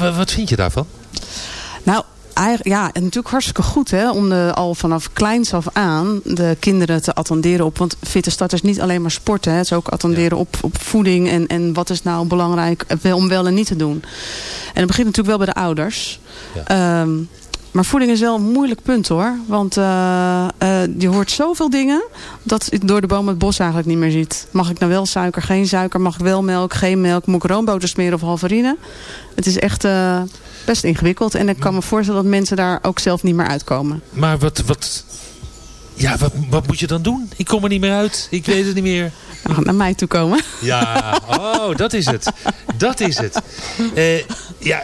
Wat vind je daarvan? Nou, ja, en natuurlijk hartstikke goed hè, om de, al vanaf kleins af aan de kinderen te attenderen op. Want fitte start is niet alleen maar sporten. Hè, het is ook attenderen op, op voeding en, en wat is nou belangrijk om wel en niet te doen. En dat begint natuurlijk wel bij de ouders. Ja. Ehm, maar voeding is wel een moeilijk punt hoor. Want uh, uh, je hoort zoveel dingen dat je door de boom het bos eigenlijk niet meer ziet. Mag ik nou wel suiker, geen suiker? Mag ik wel melk, geen melk? Moet ik roomboter smeren of halverine? Het is echt uh, best ingewikkeld. En ik kan me voorstellen dat mensen daar ook zelf niet meer uitkomen. Maar wat, wat, ja, wat, wat moet je dan doen? Ik kom er niet meer uit. Ik weet het niet meer. Nou, naar mij toe komen. Ja, oh, dat is het. Dat is het. Ja,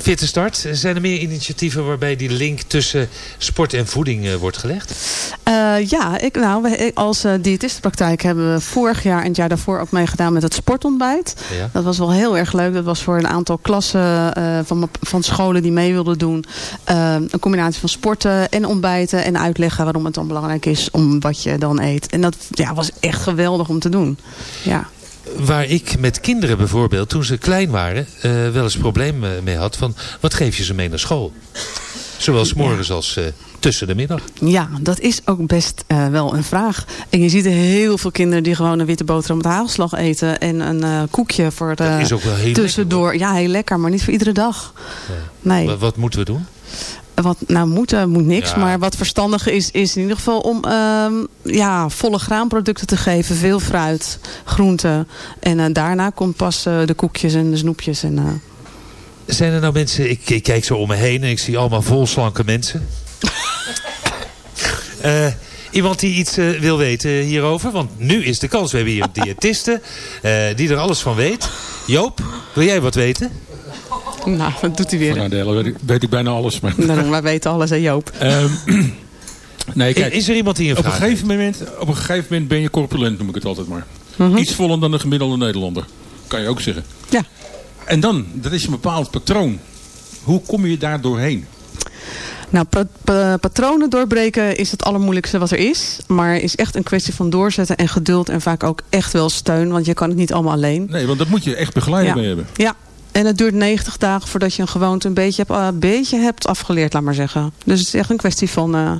Fitte Start. Zijn er meer initiatieven waarbij die link tussen sport en voeding uh, wordt gelegd? Uh, ja, ik, nou, we, als uh, diëtistenpraktijk hebben we vorig jaar en het jaar daarvoor ook meegedaan met het sportontbijt. Ja. Dat was wel heel erg leuk. Dat was voor een aantal klassen van, van scholen die mee wilden doen. een combinatie van sporten en ontbijten en uitleggen waarom het dan belangrijk is om wat je dan eet. En dat ja, was echt geweldig om te doen. Ja waar ik met kinderen bijvoorbeeld, toen ze klein waren, uh, wel eens probleem mee had van wat geef je ze mee naar school? Zowel s morgens als uh, tussen de middag. Ja, dat is ook best uh, wel een vraag. En je ziet heel veel kinderen die gewoon een witte boterham met hagelslag eten. En een koekje voor de, dat is ook wel heel tussendoor. Lekker, ja, heel lekker, maar niet voor iedere dag. Ja. Nee. Wat, wat moeten we doen? Wat nou moet, moet niks. Ja. Maar wat verstandig is, is in ieder geval om um, ja, volle graanproducten te geven. Veel fruit, groenten. En uh, daarna komt pas uh, de koekjes en de snoepjes. En, uh... Zijn er nou mensen, ik, ik, kijk zo om me heen en ik zie allemaal vol slanke mensen. iemand die iets wil weten hierover? Want nu is de kans. We hebben hier een diëtiste die er alles van weet. Joop, wil jij wat weten? Nou, wat doet hij weer? Van Adele weet ik, weet ik bijna alles. Maar... Nou, wij weten alles, hè Joop? Um, nee, kijk, is er iemand die een op een, gegeven moment, op een gegeven moment ben je corpulent, noem ik het altijd maar. Uh -huh. Iets voller dan de gemiddelde Nederlander. Kan je ook zeggen. Ja. En dan, dat is een bepaald patroon. Hoe kom je daar doorheen? Nou, pa patronen doorbreken is het allermoeilijkste wat er is. Maar is echt een kwestie van doorzetten en geduld. En vaak ook echt wel steun. Want je kan het niet allemaal alleen. Nee, want dat moet je echt begeleiden ja. mee hebben. Ja, en het duurt 90 dagen voordat je een gewoonte een beetje hebt, uh, beetje hebt afgeleerd, laat maar zeggen. Dus het is echt een kwestie van uh,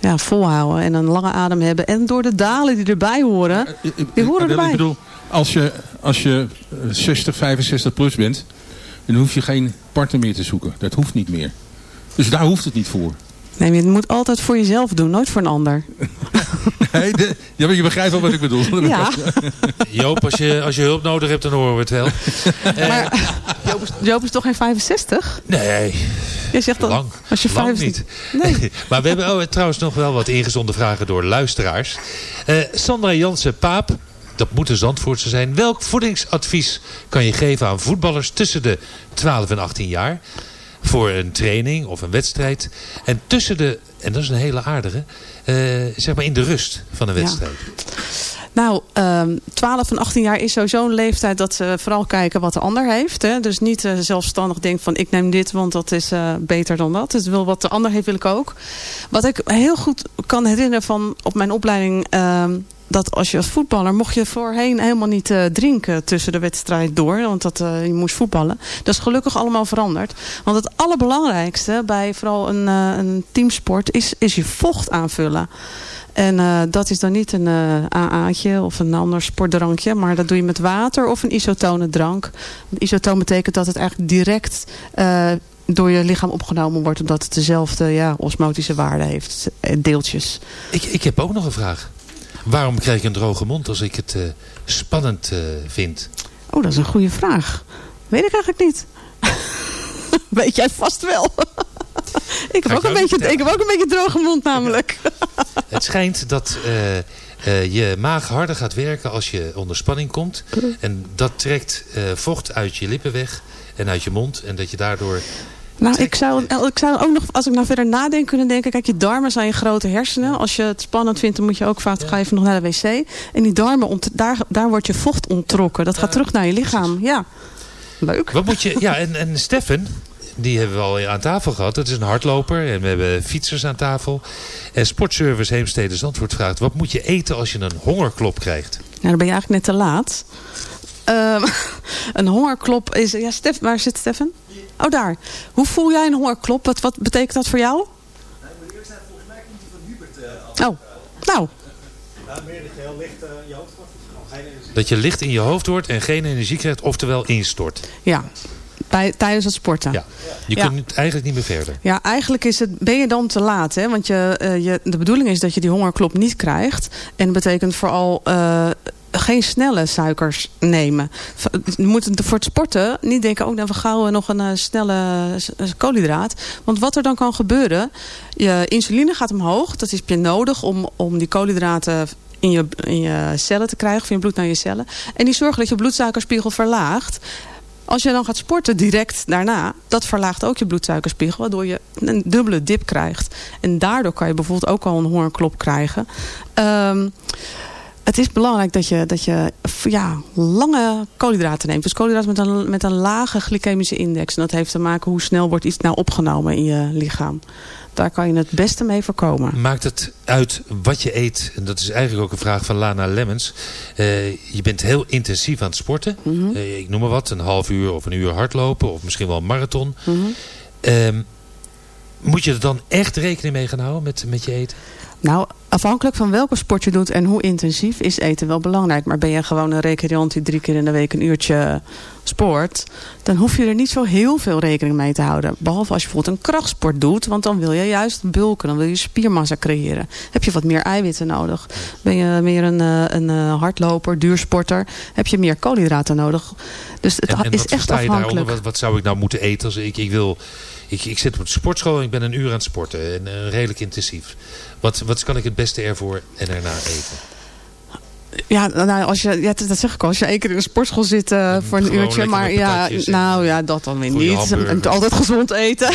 ja, volhouden en een lange adem hebben. En door de dalen die erbij horen, die horen erbij. Ik bedoel, als je, als je 60, 65 plus bent, dan hoef je geen partner meer te zoeken. Dat hoeft niet meer. Dus daar hoeft het niet voor. Nee, je moet altijd voor jezelf doen, nooit voor een ander. nee, de, ja, maar je begrijpt wel wat ik bedoel. Ja. Joop, als je, als je hulp nodig hebt, dan horen we het wel. Maar Joop is, Joop is toch geen 65? Nee. Je zegt dan, lang, als je lang niet. Nee. maar we hebben oh, trouwens nog wel wat ingezonde vragen door luisteraars. Uh, Sandra Jansen-Paap, dat moet een Zandvoortse zijn. Welk voedingsadvies kan je geven aan voetballers tussen de 12 en 18 jaar? Voor een training of een wedstrijd. En tussen de, en dat is een hele aardige, uh, zeg maar in de rust van een wedstrijd. Ja. Nou, um, 12 en 18 jaar is sowieso een leeftijd dat ze vooral kijken wat de ander heeft. Hè? Dus niet uh, zelfstandig denken van ik neem dit, want dat is uh, beter dan dat. Dus wil wat de ander heeft, wil ik ook. Wat ik heel goed kan herinneren van op mijn opleiding... Um, dat als je als voetballer mocht je voorheen helemaal niet uh, drinken tussen de wedstrijd door. Want dat, uh, je moest voetballen. Dat is gelukkig allemaal veranderd. Want het allerbelangrijkste bij vooral een, uh, een teamsport is, is je vocht aanvullen. En dat is dan niet een AA'tje of een ander sportdrankje. Maar dat doe je met water of een isotone drank. Isotoon betekent dat het eigenlijk direct door je lichaam opgenomen wordt. Omdat het dezelfde ja, osmotische waarde heeft. Deeltjes. Ik, ik heb ook nog een vraag. Waarom krijg ik een droge mond als ik het uh, spannend uh, vind? Oh, dat is een goede vraag. Weet ik eigenlijk niet. Weet jij vast wel. ik, heb ook een beetje, ik heb ook een beetje droge mond namelijk. het schijnt dat uh, uh, je maag harder gaat werken als je onder spanning komt. En dat trekt vocht uit je lippen weg en uit je mond. En dat je daardoor nou, ik zou, ik zou ook nog, als ik nou verder nadenk, kunnen denken... kijk, je darmen zijn je grote hersenen. Als je het spannend vindt, dan moet je ook vaak ga even nog naar de wc. En die darmen, daar, daar wordt je vocht onttrokken. Dat gaat terug naar je lichaam. Ja, leuk. Wat moet je, ja, en, en Steffen, die hebben we al aan tafel gehad. Dat is een hardloper en we hebben fietsers aan tafel. En Sportservice Heemstede Zandvoort vraagt... wat moet je eten als je een hongerklop krijgt? Nou, dan ben je eigenlijk net te laat. Ehm, een hongerklop is... Ja, Stef, waar zit Stefan? Oh, daar. Hoe voel jij een hongerklop? Wat, wat betekent dat voor jou? Nee, moet eerst zijn, volgens mij komt die van Hubert uh, Oh, nou. Ja, meer dat je heel licht uh, je hoofd wordt. Geen energie. Dat je licht in je hoofd wordt en geen energie krijgt, oftewel instort. Ja, bij, tijdens het sporten. Ja. Je Ja. kunt eigenlijk niet meer verder. Ja, eigenlijk is het, ben je dan te laat. Hè? Want je, eh, je, de bedoeling is dat je die hongerklop niet krijgt. En dat betekent vooral eh, geen snelle suikers nemen. V- Je moet het voor het sporten niet denken... oh, nou, we gauw nog een eh, snelle s- koolhydraat. Want wat er dan kan gebeuren... je insuline gaat omhoog. Dat is je nodig om, om die koolhydraten in je, in je cellen te krijgen. Van je bloed naar je cellen. En die zorgen dat je bloedsuikerspiegel verlaagt. Als je dan gaat sporten direct daarna, dat verlaagt ook je bloedsuikerspiegel, waardoor je een dubbele dip krijgt. En daardoor kan je bijvoorbeeld ook al een hongerklop krijgen. Ehm, het is belangrijk dat je, dat je ja, lange koolhydraten neemt. Dus koolhydraten met een, met een lage glycemische index. En dat heeft te maken hoe snel wordt iets nou opgenomen in je lichaam. Daar kan je het beste mee voorkomen. Maakt het uit wat je eet? En dat is eigenlijk ook een vraag van Lana Lemmens. Eh, je bent heel intensief aan het sporten. Mhm, Eh, ik noem maar wat, een half uur of een uur hardlopen. Of misschien wel een marathon. mhm. Ehm, moet je er dan echt rekening mee gaan houden met, met je eten? Nou, afhankelijk van welke sport je doet en hoe intensief is eten wel belangrijk. Maar ben je gewoon een recreant die drie keer in de week een uurtje sport, dan hoef je er niet zo heel veel rekening mee te houden. Behalve als je bijvoorbeeld een krachtsport doet, want dan wil je juist bulken, dan wil je spiermassa creëren. Heb je wat meer eiwitten nodig. Ben je meer een, eh, een eh, hardloper, duursporter, heb je meer koolhydraten nodig. Dus het En, en is echt afhankelijk. Wat, wat zou ik nou moeten eten? Als ik, ik, wil, ik, ik zit op de sportschool en ik ben een uur aan het sporten. En eh, redelijk intensief. Wat, wat kan ik het beste ervoor en erna eten? Ja, nou, als je, ja, dat zeg ik al. Als je één keer in de sportschool zit eh, En voor een uurtje. Maar ja, nou ja, dat dan weer niet. En altijd gezond eten.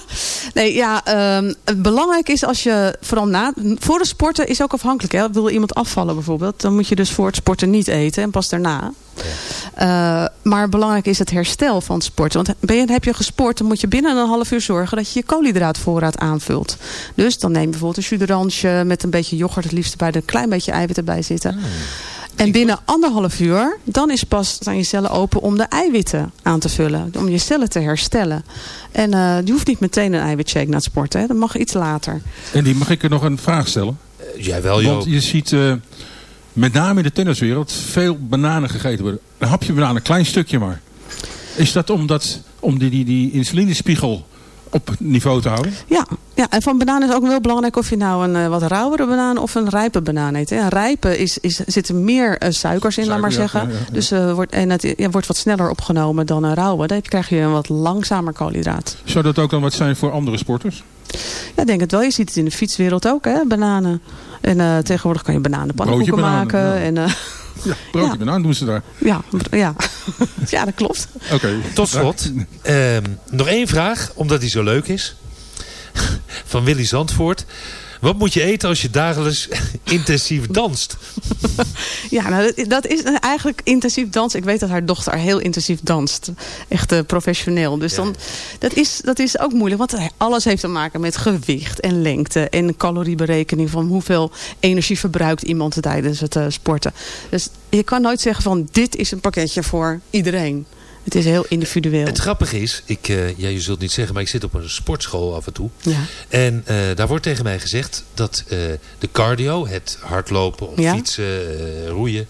nee, ja, ehm, het belangrijk is als je vooral na... Voor het sporten is ook afhankelijk. Hè. Wil iemand afvallen bijvoorbeeld. Dan moet je dus voor het sporten niet eten. En pas daarna. Eh, maar belangrijk is het herstel van het sporten. Want ben je, heb je gesport, dan moet je binnen een half uur zorgen dat je je koolhydraatvoorraad aanvult. Dus dan neem je bijvoorbeeld een jus d'orange met een beetje yoghurt, het liefst bij een klein beetje eiwit erbij zitten. En binnen anderhalf uur, dan is pas staan je cellen open om de eiwitten aan te vullen. Om je cellen te herstellen. En eh je hoeft niet meteen een eiwitshake na het sporten. Hè. Dat mag iets later. En die mag ik er nog een vraag stellen? Eh, jij wel, Joop. Want je ziet eh, met name in de tenniswereld veel bananen gegeten worden. Een hapje banaan, een klein stukje maar. Is dat omdat, om die, die, die insulinespiegel op niveau te houden? Ja, ja, en van banaan is ook wel belangrijk of je nou een eh, wat rauwere banaan of een rijpe banaan eet. Hè. Een rijpe is, is, zitten meer eh, suikers in, laat maar ja, zeggen. ja, ja, ja. Dus, eh, wordt, en het ja, wordt wat sneller opgenomen dan een rauwe. Dan krijg je een wat langzamer koolhydraat. Zou dat ook dan wat zijn voor andere sporters? Ja, ik denk het wel. Je ziet het in de fietswereld ook, hè, bananen. En eh, tegenwoordig kan je bananenpannenkoeken bananen, maken. ja. En, eh, Ja, broodje Ja. banaan doen ze daar. ja, ja. ja, dat klopt. Oké. Tot slot, ehm, nog één vraag, omdat die zo leuk is. Van Willy Zandvoort. Wat moet je eten als je dagelijks intensief danst? Ja, nou, dat, dat is eigenlijk intensief dansen. Ik weet dat haar dochter heel intensief danst. Echt eh, professioneel. Dus Ja. dan, dat, is, dat is ook moeilijk. Want alles heeft te maken met gewicht en lengte. En calorieberekening van hoeveel energie verbruikt iemand tijdens het eh, sporten. Dus je kan nooit zeggen van dit is een pakketje voor iedereen. Het is heel individueel. Het grappige is, ik, eh, ja, je zult niet zeggen, maar ik zit op een sportschool af en toe. ja. En eh, daar wordt tegen mij gezegd dat eh, de cardio, het hardlopen of Ja. fietsen, roeien...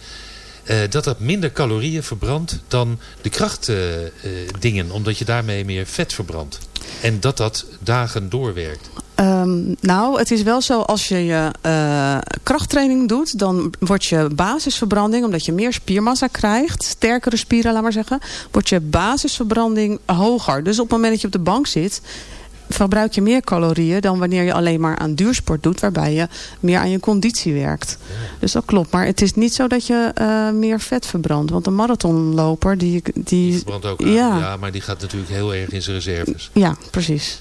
dat dat minder calorieën verbrandt dan de krachtdingen. omdat je daarmee meer vet verbrandt. En dat dat dagen doorwerkt. Ehm, nou, het is wel zo als je je eh, krachttraining doet, dan wordt je basisverbranding, omdat je meer spiermassa krijgt, sterkere spieren, laat maar zeggen, wordt je basisverbranding hoger. Dus op het moment dat je op de bank zit, verbruik je meer calorieën dan wanneer je alleen maar aan duursport doet, waarbij je meer aan je conditie werkt. Dus dat klopt. Maar het is niet zo dat je eh, meer vet verbrandt. Want een marathonloper, die... Die die verbrandt ook aan. ja. Ja, maar die gaat natuurlijk heel erg in zijn reserves. ja, precies.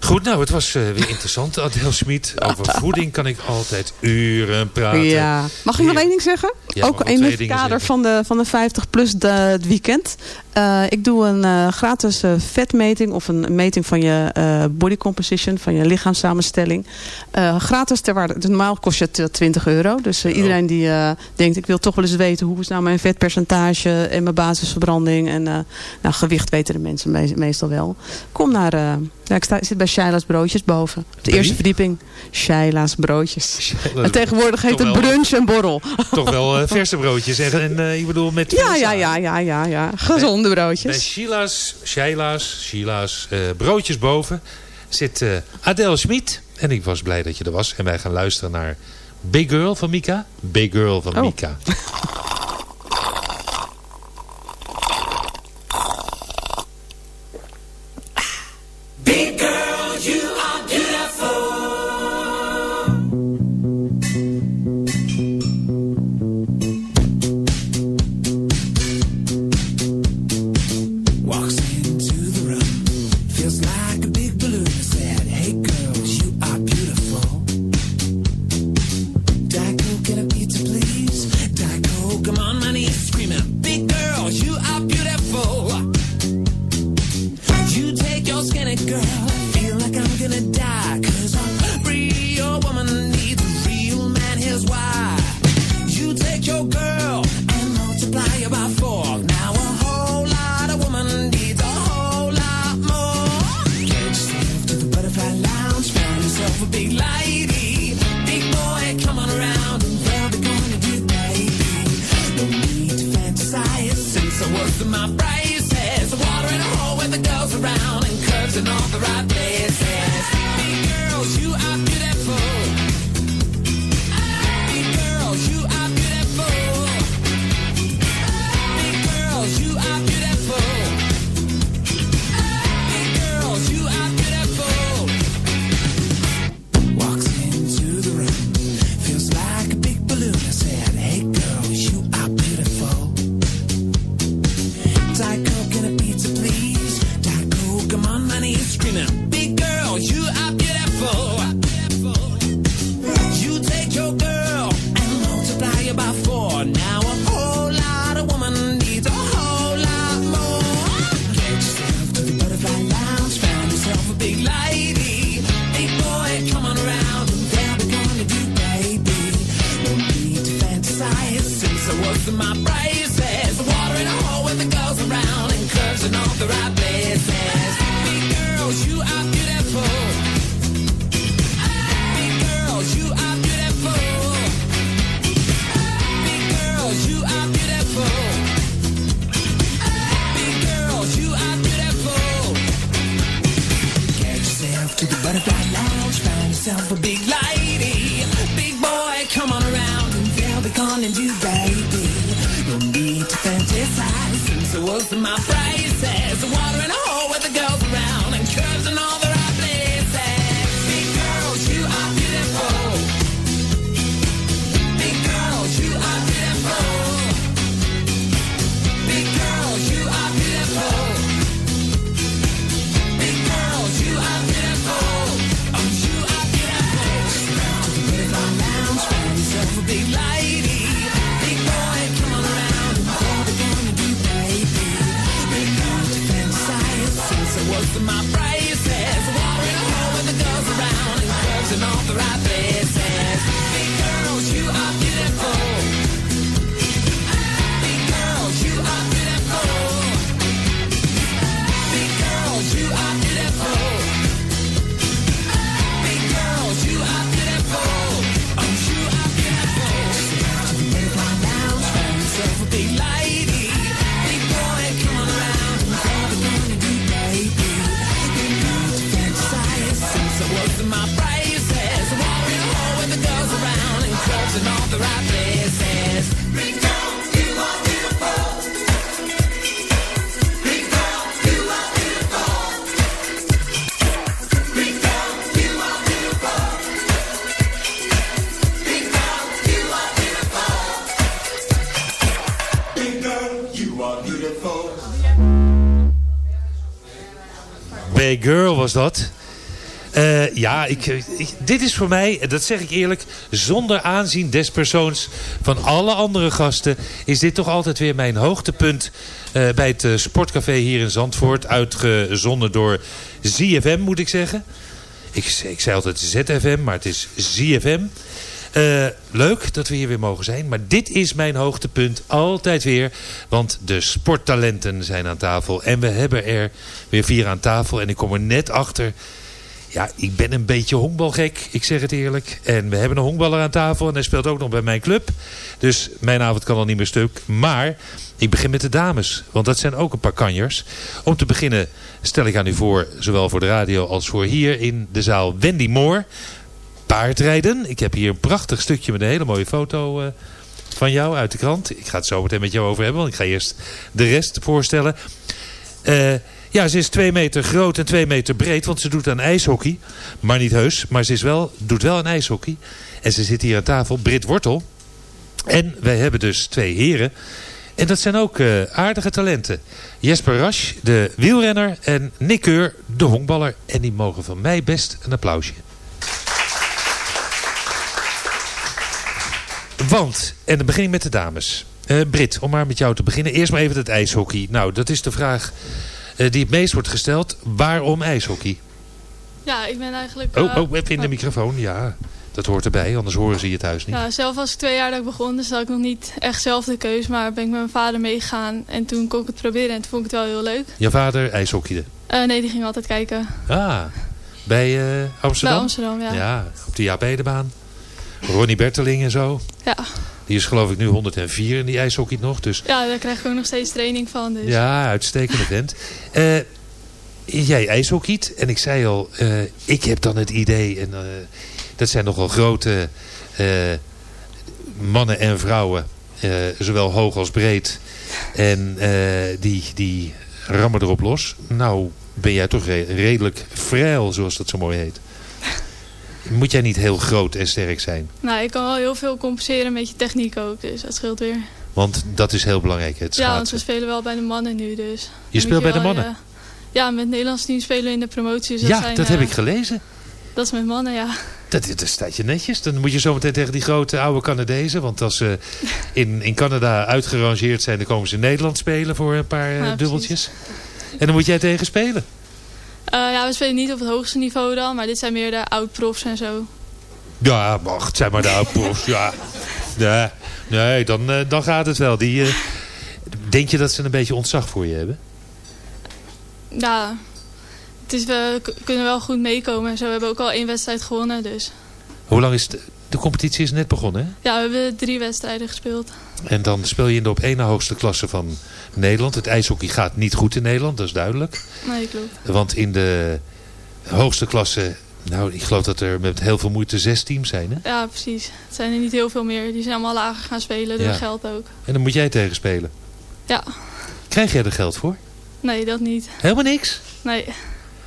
Goed, nou, het was eh, weer interessant, Adel Smit. Over voeding kan ik altijd uren praten. Ja. Mag ik nog één ding zeggen? Ja, Ook in het kader zeggen. van de, van de 50 plus de, het weekend. Uh, ik doe een uh, gratis uh, vetmeting of een meting van je body composition, van je lichaamssamenstelling. gratis ter waarde. Normaal kost je 20 euro. Dus iedereen die denkt ik wil toch wel eens weten hoe is nou mijn vetpercentage en mijn basisverbranding. En nou, gewicht weten de mensen me meestal wel. Kom naar, ja, ik, sta, ik zit bij Sheila's Broodjes boven. Op de eerste verdieping. Sheila's Broodjes. En tegenwoordig heet het brunch en borrel. Toch wel verse broodjes. En, en ik bedoel met... Ja, ja, ja, ja, ja, ja. Gezond Bij Sheila's, Sheila's, Sheila's uh, broodjes boven zit uh, Adele Schmid. En ik was blij dat je er was. En wij gaan luisteren naar Big Girl van Mika. Big Girl van oh. Mika. ik, ik- dit is voor mij, dat zeg ik eerlijk, zonder aanzien des persoons van alle andere gasten, is dit toch altijd weer mijn hoogtepunt eh, bij het eh, Sportcafé hier in Zandvoort. Uitgezonden door ZFM, moet ik zeggen. Ik, ik zei altijd ZFM, maar het is ZFM. Eh, leuk dat we hier weer mogen zijn. Maar dit is mijn hoogtepunt altijd weer. Want de sporttalenten zijn aan tafel. En we hebben er weer vier aan tafel. En ik kom er net achter. Ja, ik ben een beetje honkbalgek. Ik zeg het eerlijk. En we hebben een honkballer aan tafel. En hij speelt ook nog bij mijn club. Dus mijn avond kan al niet meer stuk. Maar ik begin met de dames. Want dat zijn ook een paar kanjers. Om te beginnen stel ik aan u voor. Zowel voor de radio als voor hier in de zaal. Wendy Moore paardrijden. Ik heb hier een prachtig stukje met een hele mooie foto eh, van jou uit de krant. Ik ga het zo meteen met jou over hebben, want ik ga eerst de rest voorstellen. Eh, ja, ze is twee meter groot en twee meter breed, want ze doet aan ijshockey. Maar niet heus, maar ze is wel, doet wel aan ijshockey. En ze zit hier aan tafel, Brit Wortel. En wij hebben dus twee heren. En dat zijn ook eh, aardige talenten. Jesper Rasch, de wielrenner. En Nick Keur, de honkballer. En die mogen van mij best een applausje. Want, en dan begin ik met de dames. Eh Brit, om maar met jou te beginnen. Eerst maar even het ijshockey. Nou, dat is de vraag die het meest wordt gesteld. Waarom ijshockey? Ja, ik ben eigenlijk... Oh, eh, oh, even in de microfoon. Ja, dat hoort erbij. Anders horen ze je thuis niet. Ja, zelf was ik twee jaar dat ik begon, dus had ik nog niet echt zelf de keus. Maar ben ik met mijn vader meegegaan en toen kon ik het proberen en toen vond ik het wel heel leuk. Je vader ijshockeyde. Eh, nee, die ging altijd kijken. Ah, bij eh, Amsterdam? Bij Amsterdam, ja. Ja, op de Jaap Edebaan. Ronnie Berteling en zo. Ja. Die is geloof ik nu 104 in die ijshockey nog. Dus Ja, daar krijg ik ook nog steeds training van. Dus. ja, uitstekende vent. Eh, jij ijshockeyt. En ik zei al, eh, ik heb dan het idee. En, eh, dat zijn nogal grote mannen en vrouwen. zowel hoog als breed. En die, die rammen erop los. Nou ben jij toch re- redelijk vrij, zoals dat zo mooi heet. Moet jij niet heel groot en sterk zijn? Nou, ik kan wel heel veel compenseren met je techniek ook, dus dat scheelt weer. Want dat is heel belangrijk, het Ja, want we spelen wel bij de mannen nu, dus. Dan moet speelt bij de mannen? eh, ja, met het Nederlands team spelen we in de promotie. Dus ja, zijn, dat eh, heb ik gelezen. Dat is met mannen, ja. Dat, dat staat je netjes. Dan moet je zometeen tegen die grote oude Canadezen. Want als ze in, in Canada uitgerangeerd zijn... dan komen ze in Nederland spelen voor een paar eh, precies. dubbeltjes. En dan moet jij tegen spelen. Eh, ja, we spelen niet op het hoogste niveau dan, maar dit zijn meer de oud-profs en zo. Ja, mag. Het zijn maar de oude profs. Ja. Nee, nee dan, eh, dan gaat het wel. Die, eh, denk je dat ze een beetje ontzag voor je hebben? Ja, het is, we kunnen wel goed meekomen en zo. We hebben ook al één wedstrijd gewonnen, dus. Hoe lang is de, de competitie is net begonnen, hè? Ja, we hebben drie wedstrijden gespeeld. En dan speel je in de op één na hoogste klasse van Nederland. Het ijshockey gaat niet goed in Nederland, dat is duidelijk. Nee, klopt. Want in de hoogste klasse, nou ik geloof dat er met heel veel moeite zes teams zijn. Hè? Ja, precies. Het zijn er niet heel veel meer. Die zijn allemaal lager gaan spelen, door Ja. geld ook. En dan moet jij tegen spelen. Ja, Krijg jij er geld voor? nee, dat niet. Helemaal niks. Nee,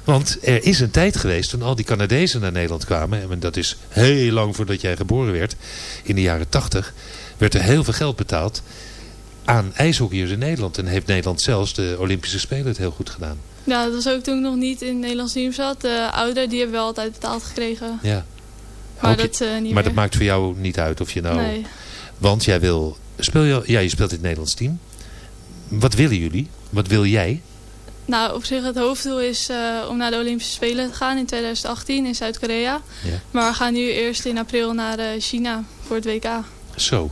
Want er is een tijd geweest toen al die Canadezen naar Nederland kwamen. En dat is heel lang voordat jij geboren werd. In de jaren tachtig werd er heel veel geld betaald aan ijshockeyers in Nederland. En heeft Nederland zelfs de Olympische Spelen het heel goed gedaan. ja, dat was ook toen ik nog niet in het Nederlands team zat. De ouderen, die hebben wel altijd betaald gekregen. Ja. Maar Hoop je- dat eh, niet maar meer. dat maakt voor jou niet uit of je nou... Nee. Want jij wil... Speel je, ja, je speelt in het Nederlands team. Wat willen jullie? Wat wil jij? Nou, op zich het hoofddoel is eh, om naar de Olympische Spelen te gaan in 2018 in Zuid-Korea. Ja. Maar we gaan nu eerst in april naar eh, China voor het WK. Zo.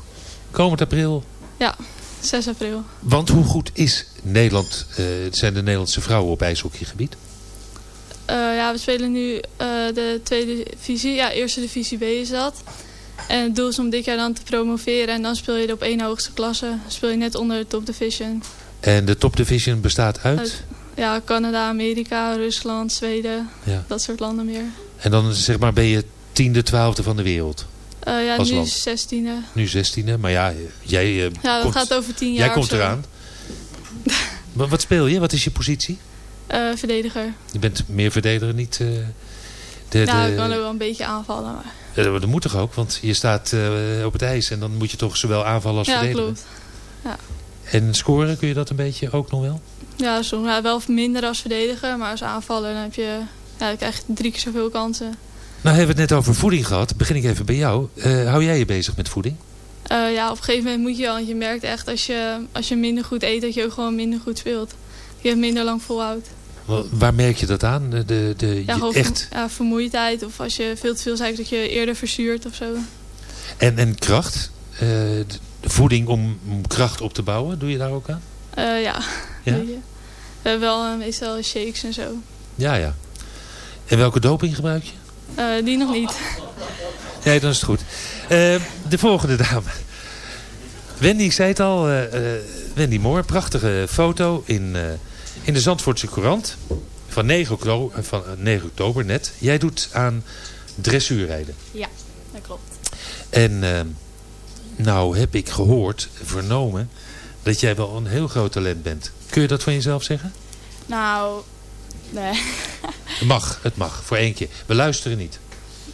Komend april. 6 april. Want hoe goed is Nederland, eh, zijn de Nederlandse vrouwen op ijshockeygebied? Ja, we spelen nu de tweede divisie. Ja, eerste divisie B is dat. En het doel is om dit jaar dan te promoveren. En dan speel je de op één hoogste klasse. Dan speel je net onder de top division. En de top division bestaat uit? Uit- Ja, Canada, Amerika, Rusland, Zweden. Ja. Dat soort landen meer. En dan zeg maar ben je tiende, twaalfde van de wereld. Eh, ja, nu. 16e. Nu zestiende. Maar ja, jij, eh, Ja, dat komt, gaat over 10 jaar jij komt eraan. Wat, wat speel je? Wat is je positie? Eh, verdediger. Je bent meer verdediger, niet... de, Ja, de- ik kan ook wel een beetje aanvallen. Maar... Ja, dat moet toch ook? Want je staat op het ijs en dan moet je toch zowel aanvallen als Ja, verdedigen. klopt. En scoren, kun je dat een beetje ook nog wel? Ja, soms ja, wel minder als verdediger. Maar als aanvaller dan heb je ja, dan krijg je drie keer zoveel kansen. Nou hebben we het net over voeding gehad. Begin ik even bij jou. Eh, hou jij je bezig met voeding? Eh, ja, op een gegeven moment moet je wel. Want je merkt echt als je, als je minder goed eet, dat je ook gewoon minder goed speelt. Je het minder lang volhoudt. Wa- Waar merk je dat aan? De, de, de, Ja, gewoon echt. ja, vermoeidheid. Of als je veel te veel zei, dat je eerder verzuurt of zo. En, en kracht? Eh, voeding om, kracht op te bouwen, doe je daar ook aan? Eh, ja, Ja? We hebben wel eh, meestal shakes en zo. Ja, ja. En welke doping gebruik je? Eh, die nog niet. Nee, dan is het goed. De volgende dame. Wendy, ik zei het al. Wendy Moore, prachtige foto in, in de Zandvoortse Courant. Van 9, oktober, van eh, 9 oktober net. Jij doet aan dressuurrijden. Dat klopt. En eh, nou heb ik gehoord, vernomen, dat jij wel een heel groot talent bent. Kun je dat van jezelf zeggen? Nou, nee, Het mag, het mag. Voor één keer. We luisteren niet.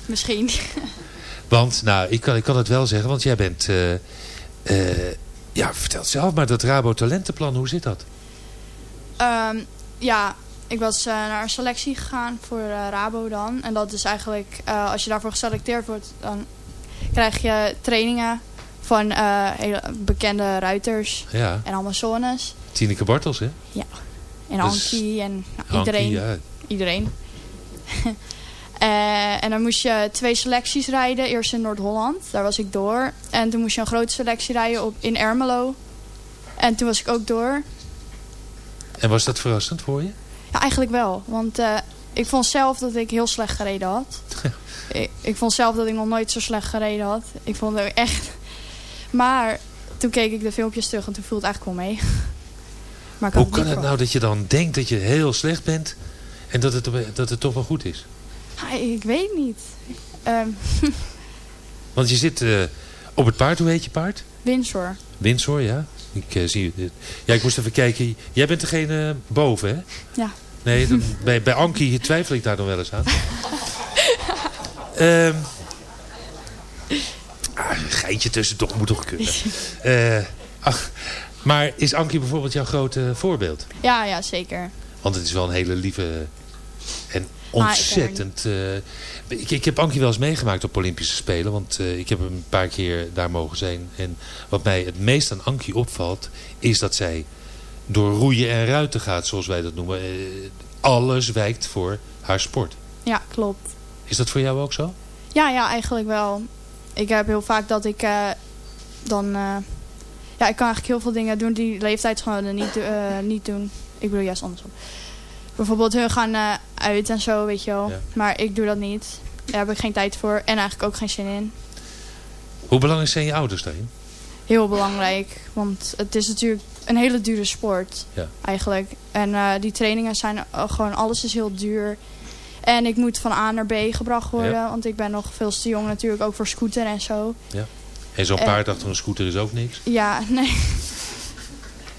misschien. Want, nou, ik kan, ik kan het wel zeggen, want jij bent... eh, eh, ja, vertel het zelf maar, dat Rabo Talentenplan, hoe zit dat? Ehm, ja, ik was eh, naar een selectie gegaan voor Rabo dan. En dat is eigenlijk, als je daarvoor geselecteerd wordt, dan krijg je trainingen van eh, hele bekende ruiters Ja, en Amazones. Tineke Bartels, hè? En Dat is Ankie en nou, iedereen. ja. iedereen. Eh, en dan moest je twee selecties rijden. Eerst in Noord-Holland, daar was ik door. En toen moest je een grote selectie rijden op, in Ermelo. En toen was ik ook door. En was dat verrassend voor je? Ja, eigenlijk wel. Want eh, ik vond zelf dat ik heel slecht gereden had. ik, ik vond zelf dat ik nog nooit zo slecht gereden had. Ik vond het echt... Maar toen keek ik de filmpjes terug en toen viel het eigenlijk wel mee. maar Hoe kan het nou dat je dan denkt dat je heel slecht bent... en dat het, dat het toch wel goed is? Ah, Ik weet niet. Ehm Want je zit eh, op het paard, hoe heet je paard? Windsor. Windsor, ja. Ik eh, zie het. Ja, ik moest even kijken. Jij bent degene boven, hè? Ja. Nee, dan, bij, bij Ankie twijfel ik daar nog wel eens aan. Ehm ah, een geintje tussen, toch moet toch kunnen. Eh, ach, maar is Ankie bijvoorbeeld jouw grote voorbeeld? Ja, ja, zeker. Want het is wel een hele lieve en ik ontzettend... eh, ik, ik heb Ankie wel eens meegemaakt op Olympische Spelen. Want eh, ik heb een paar keer daar mogen zijn. En wat mij het meest aan Ankie opvalt... is dat zij door roeien en ruiten gaat, zoals wij dat noemen. Alles wijkt voor haar sport. Ja, klopt. Is dat voor jou ook zo? Ja, ja, eigenlijk wel. Ik heb heel vaak dat ik eh, dan... eh, ja, ik kan eigenlijk heel veel dingen doen die leeftijdsgenoten niet, eh, niet doen. Ik bedoel juist andersom. Bijvoorbeeld hun gaan uit en zo, weet je wel. Ja. Maar ik doe dat niet. Daar heb ik geen tijd voor. En eigenlijk ook geen zin in. Hoe belangrijk zijn je ouders daarin? Heel belangrijk. Want het is natuurlijk een hele dure sport. Ja. Eigenlijk. En die trainingen zijn gewoon... Alles is heel duur. En ik moet van A naar B gebracht worden. Ja. Want ik ben nog veel te jong natuurlijk. Ook voor scooter en zo. En zo'n Eh. paard achter een scooter is ook niks. Ja, nee.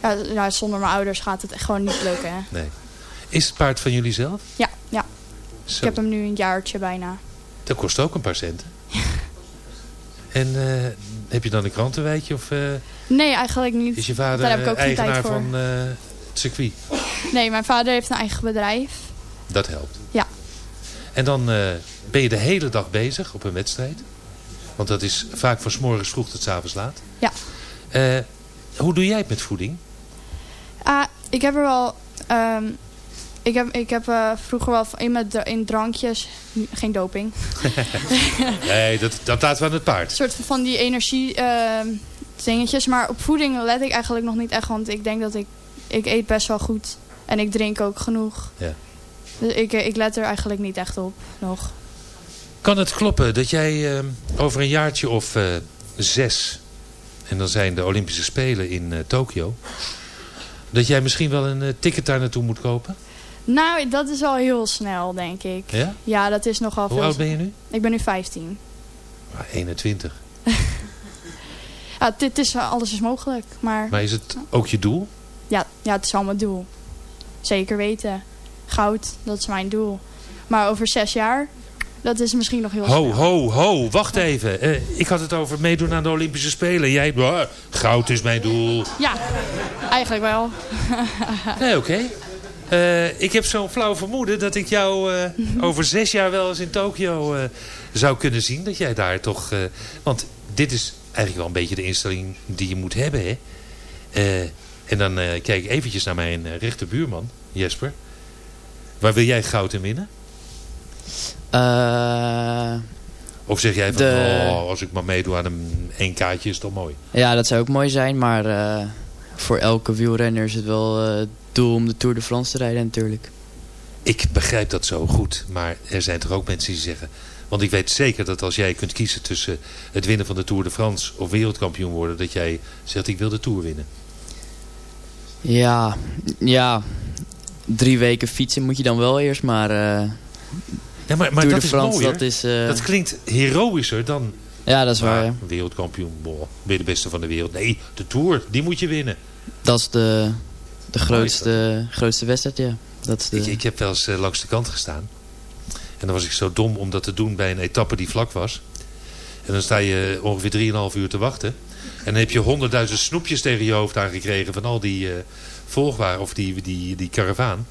Ja, ja, zonder mijn ouders gaat het gewoon niet lukken. Hè. Nee. Is het paard van jullie zelf? Ja, ja. Zo. Ik heb hem nu een jaartje bijna. Dat kost ook een paar centen. En eh, heb je dan een krantenwijtje of eh, Nee, eigenlijk niet. is je vader Daar heb ik ook tijd eigenaar voor. van eh, het circuit? Nee, mijn vader heeft een eigen bedrijf. Dat helpt. Ja. En dan eh, ben je de hele dag bezig op een wedstrijd. Want dat is vaak van 's morgens vroeg tot 's avonds laat. Ja. Eh, hoe doe jij het met voeding? Ah, ik heb er wel... ehm, ik heb, ik heb eh, vroeger wel in, in drankjes... Geen doping. Nee, dat, dat laten we aan het Een paard. soort van die energie ehm, dingetjes. Maar op voeding let ik eigenlijk nog niet echt. Want ik denk dat ik... Ik eet best wel goed. En ik drink ook genoeg. Ja. Dus ik, ik let er eigenlijk niet echt op nog. Kan het kloppen dat jij eh, over een jaartje of eh, zes... en dan zijn de Olympische Spelen in eh, Tokio... dat jij misschien wel een eh, ticket daar naartoe moet kopen? Nou, dat is al heel snel, denk ik. Ja? Ja, dat is nogal Hoe veel. oud ben je nu? Ik ben nu 15. Ah, 21. Ja, dit is, alles is mogelijk. Maar Maar is het ook je doel? ja, ja, het is al mijn doel. Zeker weten. Goud, dat is mijn doel. Maar over zes jaar, dat is misschien nog heel Ho, snel. ho, ho, wacht even. Eh, ik had het over meedoen aan de Olympische Spelen. Jij, "Ah, goud is mijn doel. Ja, eigenlijk wel. Nee, oké. Eh, ik heb zo'n flauw vermoeden dat ik jou eh, over zes jaar wel eens in Tokio zou kunnen zien. Dat jij daar toch... want dit is eigenlijk wel een beetje de instelling die je moet hebben. Hè? En dan kijk ik eventjes naar mijn rechterbuurman, Jesper. Waar wil jij goud in winnen? Eh, Of zeg jij van, De- oh, als ik maar meedoe aan een één kaartje is toch mooi. ja, dat zou ook mooi zijn. Maar eh, voor elke wielrenner is het wel eh, het doel om de Tour de France te rijden natuurlijk. Ik begrijp dat zo goed. Maar er zijn toch ook mensen die zeggen... Want ik weet zeker dat als jij kunt kiezen tussen het winnen van de Tour de France... of wereldkampioen worden... dat jij zegt ik wil de Tour winnen. Ja, ja. Drie weken fietsen moet je dan wel eerst. Maar, eh Ja, maar maar dat is France, mooier. dat is... eh, Dat klinkt heroïscher dan ja, dat is waar. ja. wereldkampioen. Ben je de beste van de wereld. Nee, de Tour, die moet je winnen. Dat is de, de grootste, grootste wedstrijd, ja. Dat is de... Ik, ik heb wel eens eh, langs de kant gestaan. En dan was ik zo dom om dat te doen bij een etappe die vlak was. En dan sta je ongeveer 3,5 uur te wachten. En dan heb je honderdduizend snoepjes tegen je hoofd aangekregen van al die volgwagen of die, die, die karavaan.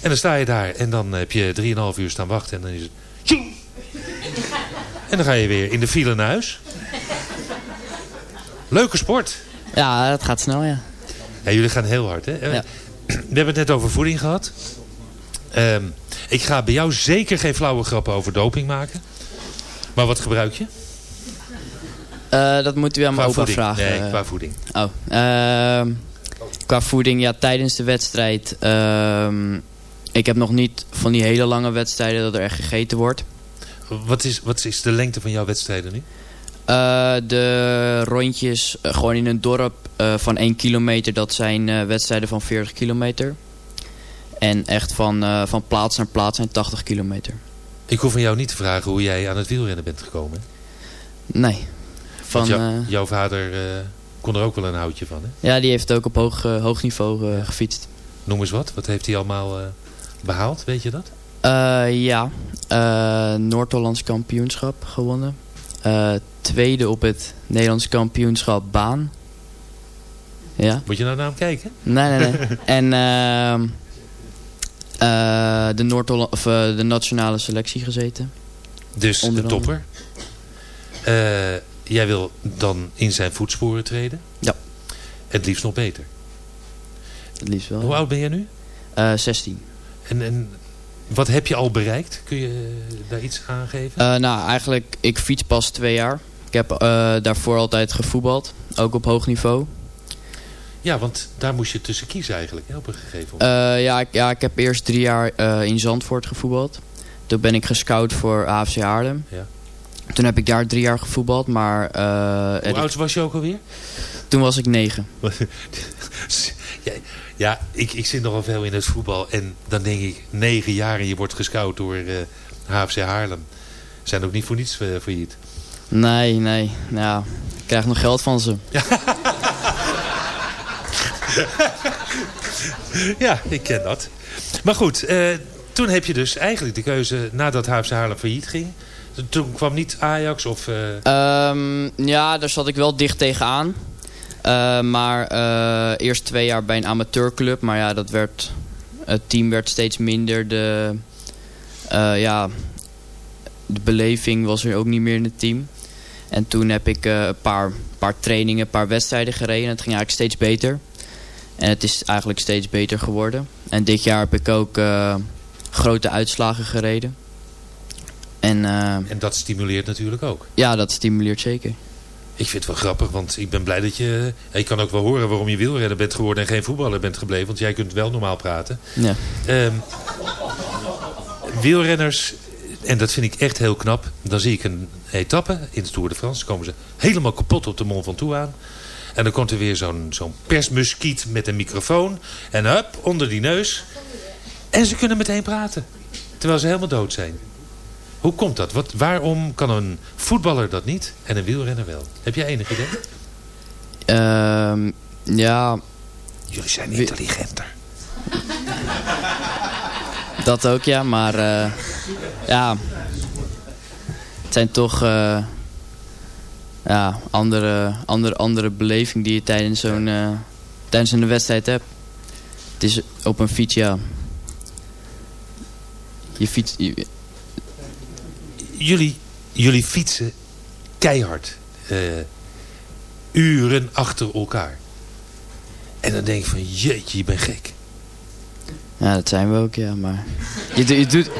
En dan sta je daar en dan heb je 3,5 uur staan wachten en dan is het... En dan ga je weer in de file naar huis. Leuke sport. Ja, dat gaat snel, ja. Ja, jullie gaan heel hard, hè? Ja. We hebben het net over voeding gehad. Ehm, ik ga bij jou zeker geen flauwe grappen over doping maken. Maar wat gebruik je? Eh, dat moet u aan mijn opa voeding. vragen. Nee, qua voeding. Oh, ehm, qua voeding, ja, tijdens de wedstrijd. ehm, ik heb nog niet van die hele lange wedstrijden dat er echt gegeten wordt. Wat is, wat is de lengte van jouw wedstrijden nu? Eh, de rondjes eh, gewoon in een dorp eh, van 1 kilometer, dat zijn wedstrijden van 40 kilometer. En echt van, van plaats naar plaats zijn 80 kilometer. Ik hoef van jou niet te vragen hoe jij aan het wielrennen bent gekomen. Nee. Van, jou- jouw vader kon er ook wel een houtje van. Hè? ja, die heeft ook op hoog, eh, hoog niveau eh, gefietst. Noem eens wat. Wat heeft hij allemaal eh, behaald? Weet je dat? Ja, Noord-Hollands kampioenschap gewonnen. Tweede op het Nederlands kampioenschap baan. Ja, Moet je nou naar hem kijken? nee, nee, nee. en ehm, eh, de, Noord of, de nationale selectie gezeten. Dus Onder de topper. Eh, jij wil dan in zijn voetsporen treden? Ja. Het liefst nog beter. Het liefst wel. Hoe oud ben jij nu? Eh, 16. En, en wat heb je al bereikt? Kun je daar iets aan geven? Eh, nou, eigenlijk, ik fiets pas twee jaar. Ik heb eh, daarvoor altijd gevoetbald. Ook op hoog niveau. ja, want daar moest je tussen kiezen eigenlijk hè, op een gegeven moment. Eh, ja, ik, ja, ik heb eerst drie jaar eh, in Zandvoort gevoetbald. Toen ben ik gescout voor AFC Haarlem. Ja. Toen heb ik daar drie jaar gevoetbald, maar eh, Hoe oud was je ook alweer? toen was ik negen. ja, ik, ik zit nogal veel in het voetbal. En dan denk ik, negen jaar en je wordt gescout door eh HFC Haarlem. Zijn ook niet voor niets eh, failliet. Nee, nee. Ja, ik krijg nog geld van ze. Ja, ik ken dat. Maar goed, eh, toen heb je dus eigenlijk de keuze nadat HFC Haarlem failliet ging. Toen kwam niet Ajax of... eh, Ehm, ja, daar zat ik wel dicht tegenaan. Eh, maar eh, eerst twee jaar bij een amateurclub. Maar ja, dat werd, het team werd steeds minder. De, ja, de beleving was er ook niet meer in het team. En toen heb ik een paar, paar trainingen, een paar wedstrijden gereden. En het ging eigenlijk steeds beter. En het is eigenlijk steeds beter geworden. En dit jaar heb ik ook grote uitslagen gereden. En eh, en dat stimuleert natuurlijk ook. ja, dat stimuleert zeker. Ik vind het wel grappig, want ik ben blij dat je... Ik kan ook wel horen waarom je wielrenner bent geworden en geen voetballer bent gebleven. Want jij kunt wel normaal praten. Ja. Ehm, wielrenners, en dat vind ik echt heel knap. Dan zie ik een etappe in de Tour de France. Dan komen ze helemaal kapot op de Mont Ventoux aan. En dan komt er weer zo'n zo'n persmuskiet met een microfoon. En hup, onder die neus. En ze kunnen meteen praten. Terwijl ze helemaal dood zijn. Hoe komt dat? Wat, waarom kan een voetballer dat niet en een wielrenner wel? Heb jij enig idee? Ehm, ja, Jullie zijn intelligenter. dat ook ja, maar eh, ja, het zijn toch eh, ja, andere, andere, andere beleving die je tijdens zo'n eh, tijdens een wedstrijd hebt. Het is op een fiets, ja, je fiets... je- Jullie, jullie fietsen keihard. eh, uren achter elkaar. En dan denk ik van, jeetje, je bent gek. ja, dat zijn we ook, ja. Maar je, je doet...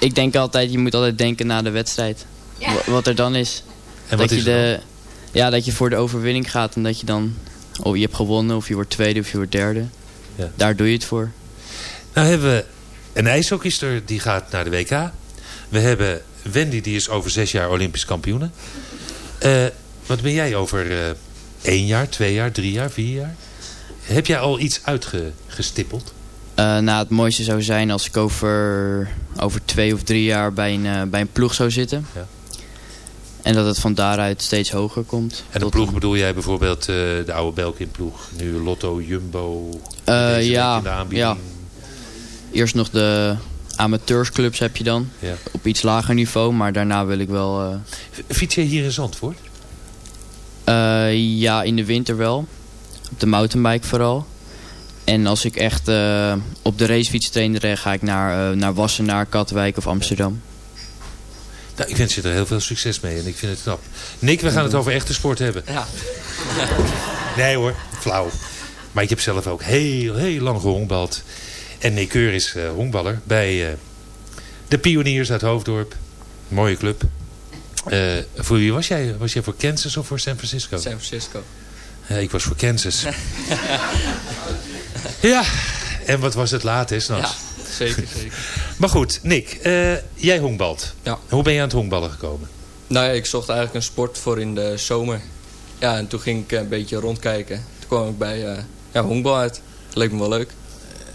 Ik denk altijd, je moet altijd denken na de wedstrijd. Wa- Wat er dan is. En dat wat je is de, Ja, dat je voor de overwinning gaat en dat je dan... Oh, je hebt gewonnen of je wordt tweede of je wordt derde. Ja. Daar doe je het voor. Nou hebben we een ijshockeyster die gaat naar de WK. We hebben Wendy die is over zes jaar Olympisch kampioene. Eh, wat ben jij over eh één jaar, twee jaar, drie jaar, vier jaar? Heb jij al iets uitgestippeld? Nou, het mooiste zou zijn als ik over, over twee of drie jaar bij een, bij een ploeg zou zitten. Ja. En dat het van daaruit steeds hoger komt. En de ploeg bedoel jij bijvoorbeeld de oude Belkin ploeg? Nu Lotto, Jumbo, ja, week in de aanbieding. Eerst nog de amateursclubs heb je dan. Ja. Op iets lager niveau. Maar daarna wil ik wel... eh, Fiets jij hier in Zandvoort? eh, ja, in de winter wel. Op de mountainbike vooral. En als ik echt eh, op de racefiets trainer ga ik naar, eh, naar Wassenaar, Katwijk of Amsterdam. Nou, ik wens je er heel veel succes mee en ik vind het knap. Nick, we gaan het over echte sport hebben. Ja. Nee hoor, flauw. Maar ik heb zelf ook heel, heel lang gehonkbald. En Nick Keur is eh, honkballer bij eh, de Pioniers uit Hoofddorp. Mooie club. Eh, voor wie was jij? Was jij voor Kansas of voor San Francisco? San Francisco. Ja, ik was voor Kansas. ja, en wat was het laat, hè, s'nachts. Ja, zeker, zeker. Maar goed, Nick, jij honkbalt. Ja. Hoe ben je aan het honkballen gekomen? Nou ja, ik zocht eigenlijk een sport voor in de zomer. Ja, en toen ging ik een beetje rondkijken. Toen kwam ik bij eh ja, honkbal uit. Leek me wel leuk.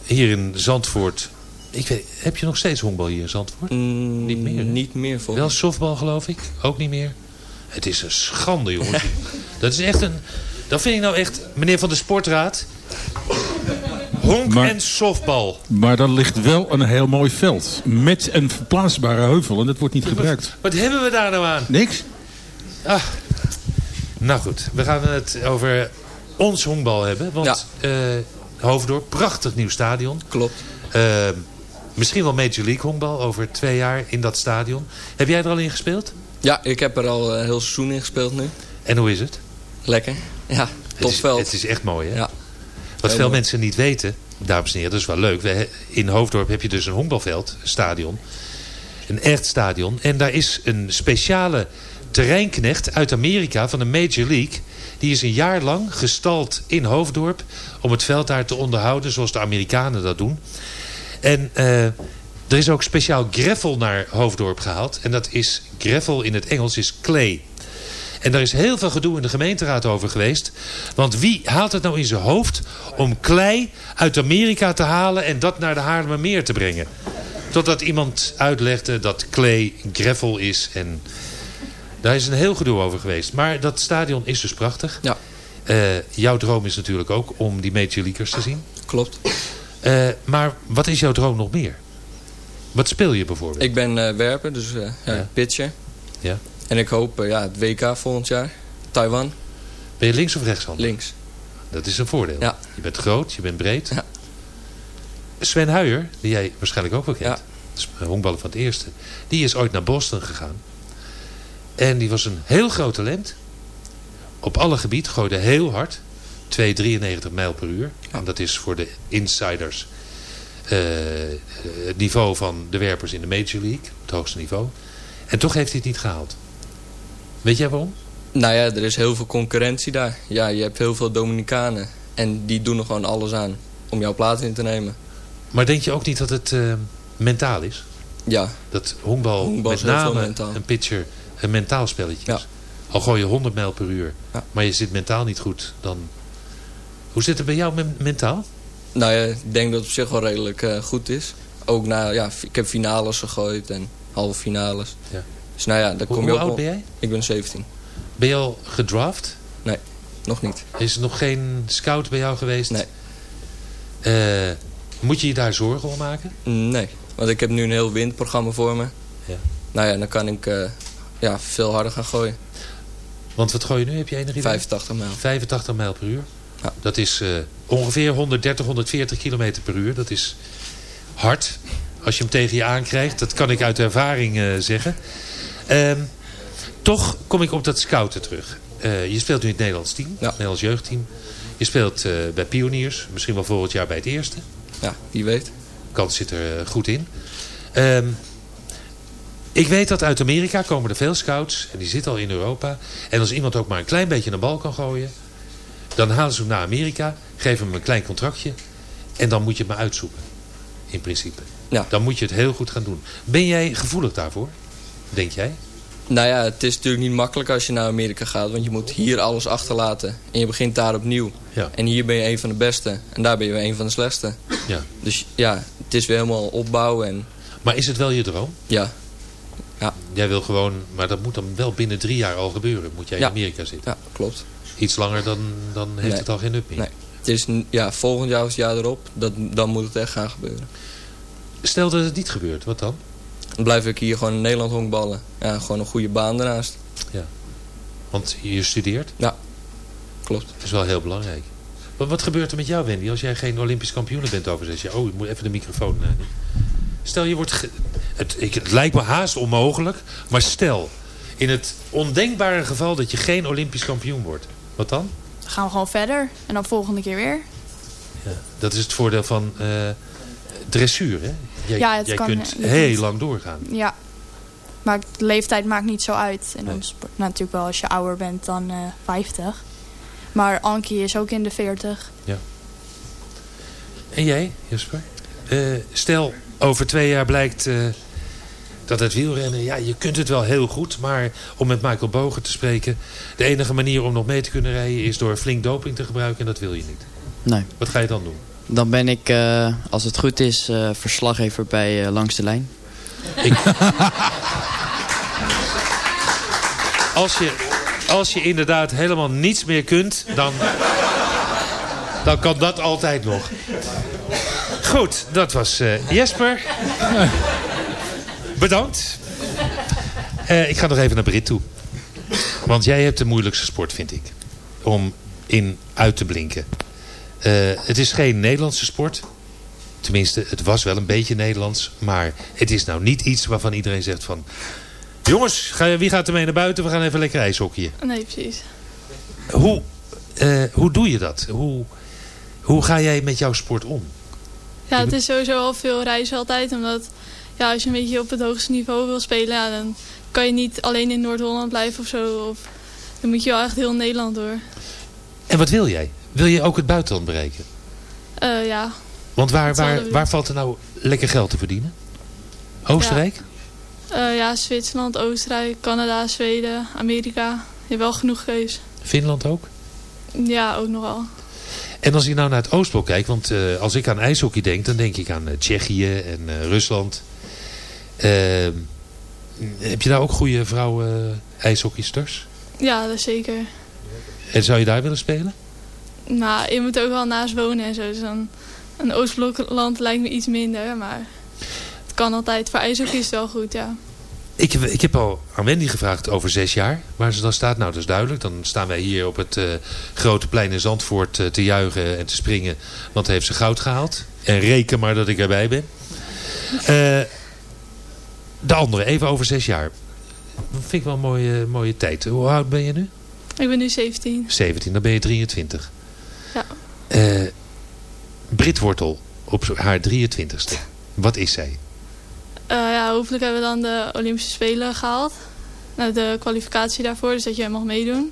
Hier in Zandvoort. Ik weet, heb je nog steeds honkbal hier in Zandvoort? Mm, Niet meer, hè? Niet meer Wel volgens softbal geloof ik? Ook niet meer? Het is een schande jongens. dat is echt een... Dat vind ik nou echt... Meneer van de Sportraad. Honk Maar- en softbal. Maar er ligt wel een heel mooi veld. Met een verplaatsbare heuvel. En dat wordt niet gebruikt. Wat hebben we daar nou aan? Niks? Ah. Nou goed, we gaan het over ons honkbal hebben. Want eh Hoofddorp, prachtig nieuw stadion. Klopt. Eh, misschien wel Major League honkbal over twee jaar in dat stadion. Heb jij er al in gespeeld? Ja, ik heb er al een heel seizoen in gespeeld nu. En hoe is het? Lekker. Ja, Het top is, veld. het is echt mooi hè? Ja. Wat Heel veel mooi. mensen niet weten, dames en heren, dat is wel leuk. We, in Hoofddorp heb je dus een honkbalveld, stadion. Een echt stadion. En daar is een speciale terreinknecht uit Amerika van de Major League. Die is een jaar lang gestald in Hoofddorp om het veld daar te onderhouden zoals de Amerikanen dat doen. En eh, er is ook speciaal gravel naar Hoofddorp gehaald. En dat is gravel in het Engels is clay. En daar is heel veel gedoe in de gemeenteraad over geweest. Want wie haalt het nou in zijn hoofd om klei uit Amerika te halen en dat naar de Haarlemmermeer te brengen? Totdat iemand uitlegde dat clay gravel is en daar is een heel gedoe over geweest. Maar dat stadion is dus prachtig. Ja. Eh, jouw droom is natuurlijk ook om die Major Leaguers te zien. Klopt. Eh, maar wat is jouw droom nog meer? Wat speel je bijvoorbeeld? Ik ben eh, werper, dus ja, Ja. pitcher. Ja. En ik hoop ja, het WK volgend jaar. Taiwan, Ben je links of rechtshandig? links. Dat is een voordeel. Ja. Je bent groot, je bent breed. Ja. Sven Huijer, die jij waarschijnlijk ook wel kent. Ja. Honkballer van het eerste. Die is ooit naar Boston gegaan. En die was een heel groot talent. Op alle gebieden gooide heel hard. 2,93 mijl per uur. En dat is voor de insiders eh, het niveau van de werpers in de Major League. Het hoogste niveau. En toch heeft hij het niet gehaald. Weet jij waarom? Nou ja, er is heel veel concurrentie daar. Ja, je hebt heel veel Dominicanen. En die doen er gewoon alles aan om jouw plaats in te nemen. Maar denk je ook niet dat het eh, mentaal is? Ja, Dat honkbal, met name een pitcher een mentaal spelletje Ja. Al gooi je 100 mijl per uur, Ja. maar je zit mentaal niet goed, dan... Hoe zit het bij jou met mentaal? nou ja, ik denk dat het op zich wel redelijk eh, goed is. Ook na, ja, ik heb finales gegooid en halve finales. Ja. Dus nou ja, daar Hoe, kom je hoe ook oud wel- ben jij? Ik ben 17. Ben je al gedraft? Nog niet. Is er nog geen scout bij jou geweest? Nee. Eh, moet je je daar zorgen om maken? Nee, want ik heb nu een heel windprogramma voor me. Ja. Nou ja, dan kan ik eh, ja, veel harder gaan gooien. Want wat gooi je nu? Heb je enig idee? 85 mijl. 85 mijl per uur. Ja. Dat is eh, ongeveer 130, 140 kilometer per uur. Dat is hard. Als je hem tegen je aankrijgt. Dat kan ik uit ervaring eh, zeggen. Ehm, toch kom ik op dat scouten terug. Eh, je speelt nu in het Nederlands team. Het Nederlands jeugdteam. Je speelt bij Pioniers. Misschien wel volgend jaar bij het eerste. Ja, wie weet. Kans zit er goed in. Ehm, ik weet dat uit Amerika komen er veel scouts. En die zitten al in Europa. En als iemand ook maar een klein beetje een bal kan gooien. Dan halen ze hem naar Amerika. Geven hem een klein contractje. En dan moet je het maar uitzoeken. In principe. Ja. Dan moet je het heel goed gaan doen. Ben jij gevoelig daarvoor? Denk jij? Nou ja, het is natuurlijk niet makkelijk als je naar Amerika gaat. Want je moet hier alles achterlaten. En je begint daar opnieuw. Ja. En hier ben je een van de beste. En daar ben je weer een van de slechtste. Ja. Dus ja, het is weer helemaal opbouwen. En Maar is het wel je droom? ja, Jij wil gewoon, maar dat moet dan wel binnen drie jaar al gebeuren. Moet jij Ja. in Amerika zitten. ja klopt. Iets langer dan, dan heeft Nee. het al geen nut meer. Nee. Het is ja, volgend jaar of het jaar erop. Dat, dan moet het echt gaan gebeuren. Stel dat het niet gebeurt, wat dan? Dan blijf ik hier gewoon in Nederland honkballen. Ja, gewoon een goede baan daarnaast. Want je studeert, Klopt. dat is wel heel belangrijk. Wat, wat gebeurt er met jou, Wendy, als jij geen Olympisch kampioen bent over zes jaar? Oh, ik moet even de microfoon... eh, stel, je wordt... het, ik, het lijkt me haast onmogelijk, maar stel... In het ondenkbare geval dat je geen Olympisch kampioen wordt. Wat dan? Dan gaan we gewoon verder. En dan volgende keer weer. Ja, dat is het voordeel van eh, dressuur, hè? Jij, Ja, het jij kan, kunt eh, heel kunt- lang doorgaan. Ja. Maar de leeftijd maakt niet zo uit. En dan Nee. sport natuurlijk wel als je ouder bent dan eh 50. Maar Ankie is ook in de 40. En jij, Jesper? Eh, stel, over twee jaar blijkt dat het wielrennen... Ja, je kunt het wel heel goed, maar om met Michael Bogen te spreken... de enige manier om nog mee te kunnen rijden... is door flink doping te gebruiken en dat wil je niet. Nee. Wat ga je dan doen? Dan ben ik, eh, als het goed is, eh, verslaggever bij eh, Langs de Lijn. Als je, als je inderdaad helemaal niets meer kunt, dan, dan kan dat altijd nog. Goed, dat was Jesper. Bedankt. Eh, ik ga nog even naar Brit toe. Want jij hebt de moeilijkste sport, vind ik. Om in uit te blinken. Eh, het is geen Nederlandse sport. Tenminste, het was wel een beetje Nederlands. Maar het is nou niet iets waarvan iedereen zegt van... Jongens, ga, wie gaat er mee naar buiten? We gaan even lekker ijshockeyen. Nee, precies. Hoe, eh, hoe doe je dat? Hoe, hoe ga jij met jouw sport om? Ja, het is sowieso al veel reizen altijd. Omdat ja, als je een beetje op het hoogste niveau wil spelen... Ja, dan kan je niet alleen in Noord-Holland blijven of zo. Of, dan moet je wel echt heel Nederland door. En wat wil jij? Wil je ook het buitenland bereiken? Eh, ja, Want waar, waar, waar valt er nou lekker geld te verdienen? Oostenrijk? Eh, ja, Zwitserland, Oostenrijk, Canada, Zweden, Amerika. Je hebt wel genoeg keus. Finland ook? Ja, ook nogal. En als ik nou naar het Oostblok kijk, want eh, als ik aan ijshockey denk, dan denk ik aan Tsjechië en Rusland. Ehm, heb je daar ook goede vrouwen eh, ijshockeysters? Ja, dat zeker. En zou je daar willen spelen? Nou, je moet ook wel naast wonen en zo. Dus dan een Oostblokland lijkt me iets minder. Maar het kan altijd. Voor ijshockey is het wel goed, ja. Ik, heb- ik heb al aan Wendy gevraagd over zes jaar. Waar ze dan staat. Nou, dat is duidelijk. Dan staan wij hier op het eh, grote plein in Zandvoort eh, te juichen en te springen. Want heeft ze goud gehaald. En reken maar dat ik erbij ben. Eh, de andere, even over zes jaar. Dat vind ik wel een mooie, mooie tijd. Hoe oud ben je nu? Ik ben nu 17. 17, dan ben je 23. Ja. Eh, Brit Wortel op haar 23ste. Wat is zij? Eh, ja, hopelijk hebben we dan de Olympische Spelen gehaald. Nou, de kwalificatie daarvoor, dus dat jij mag meedoen.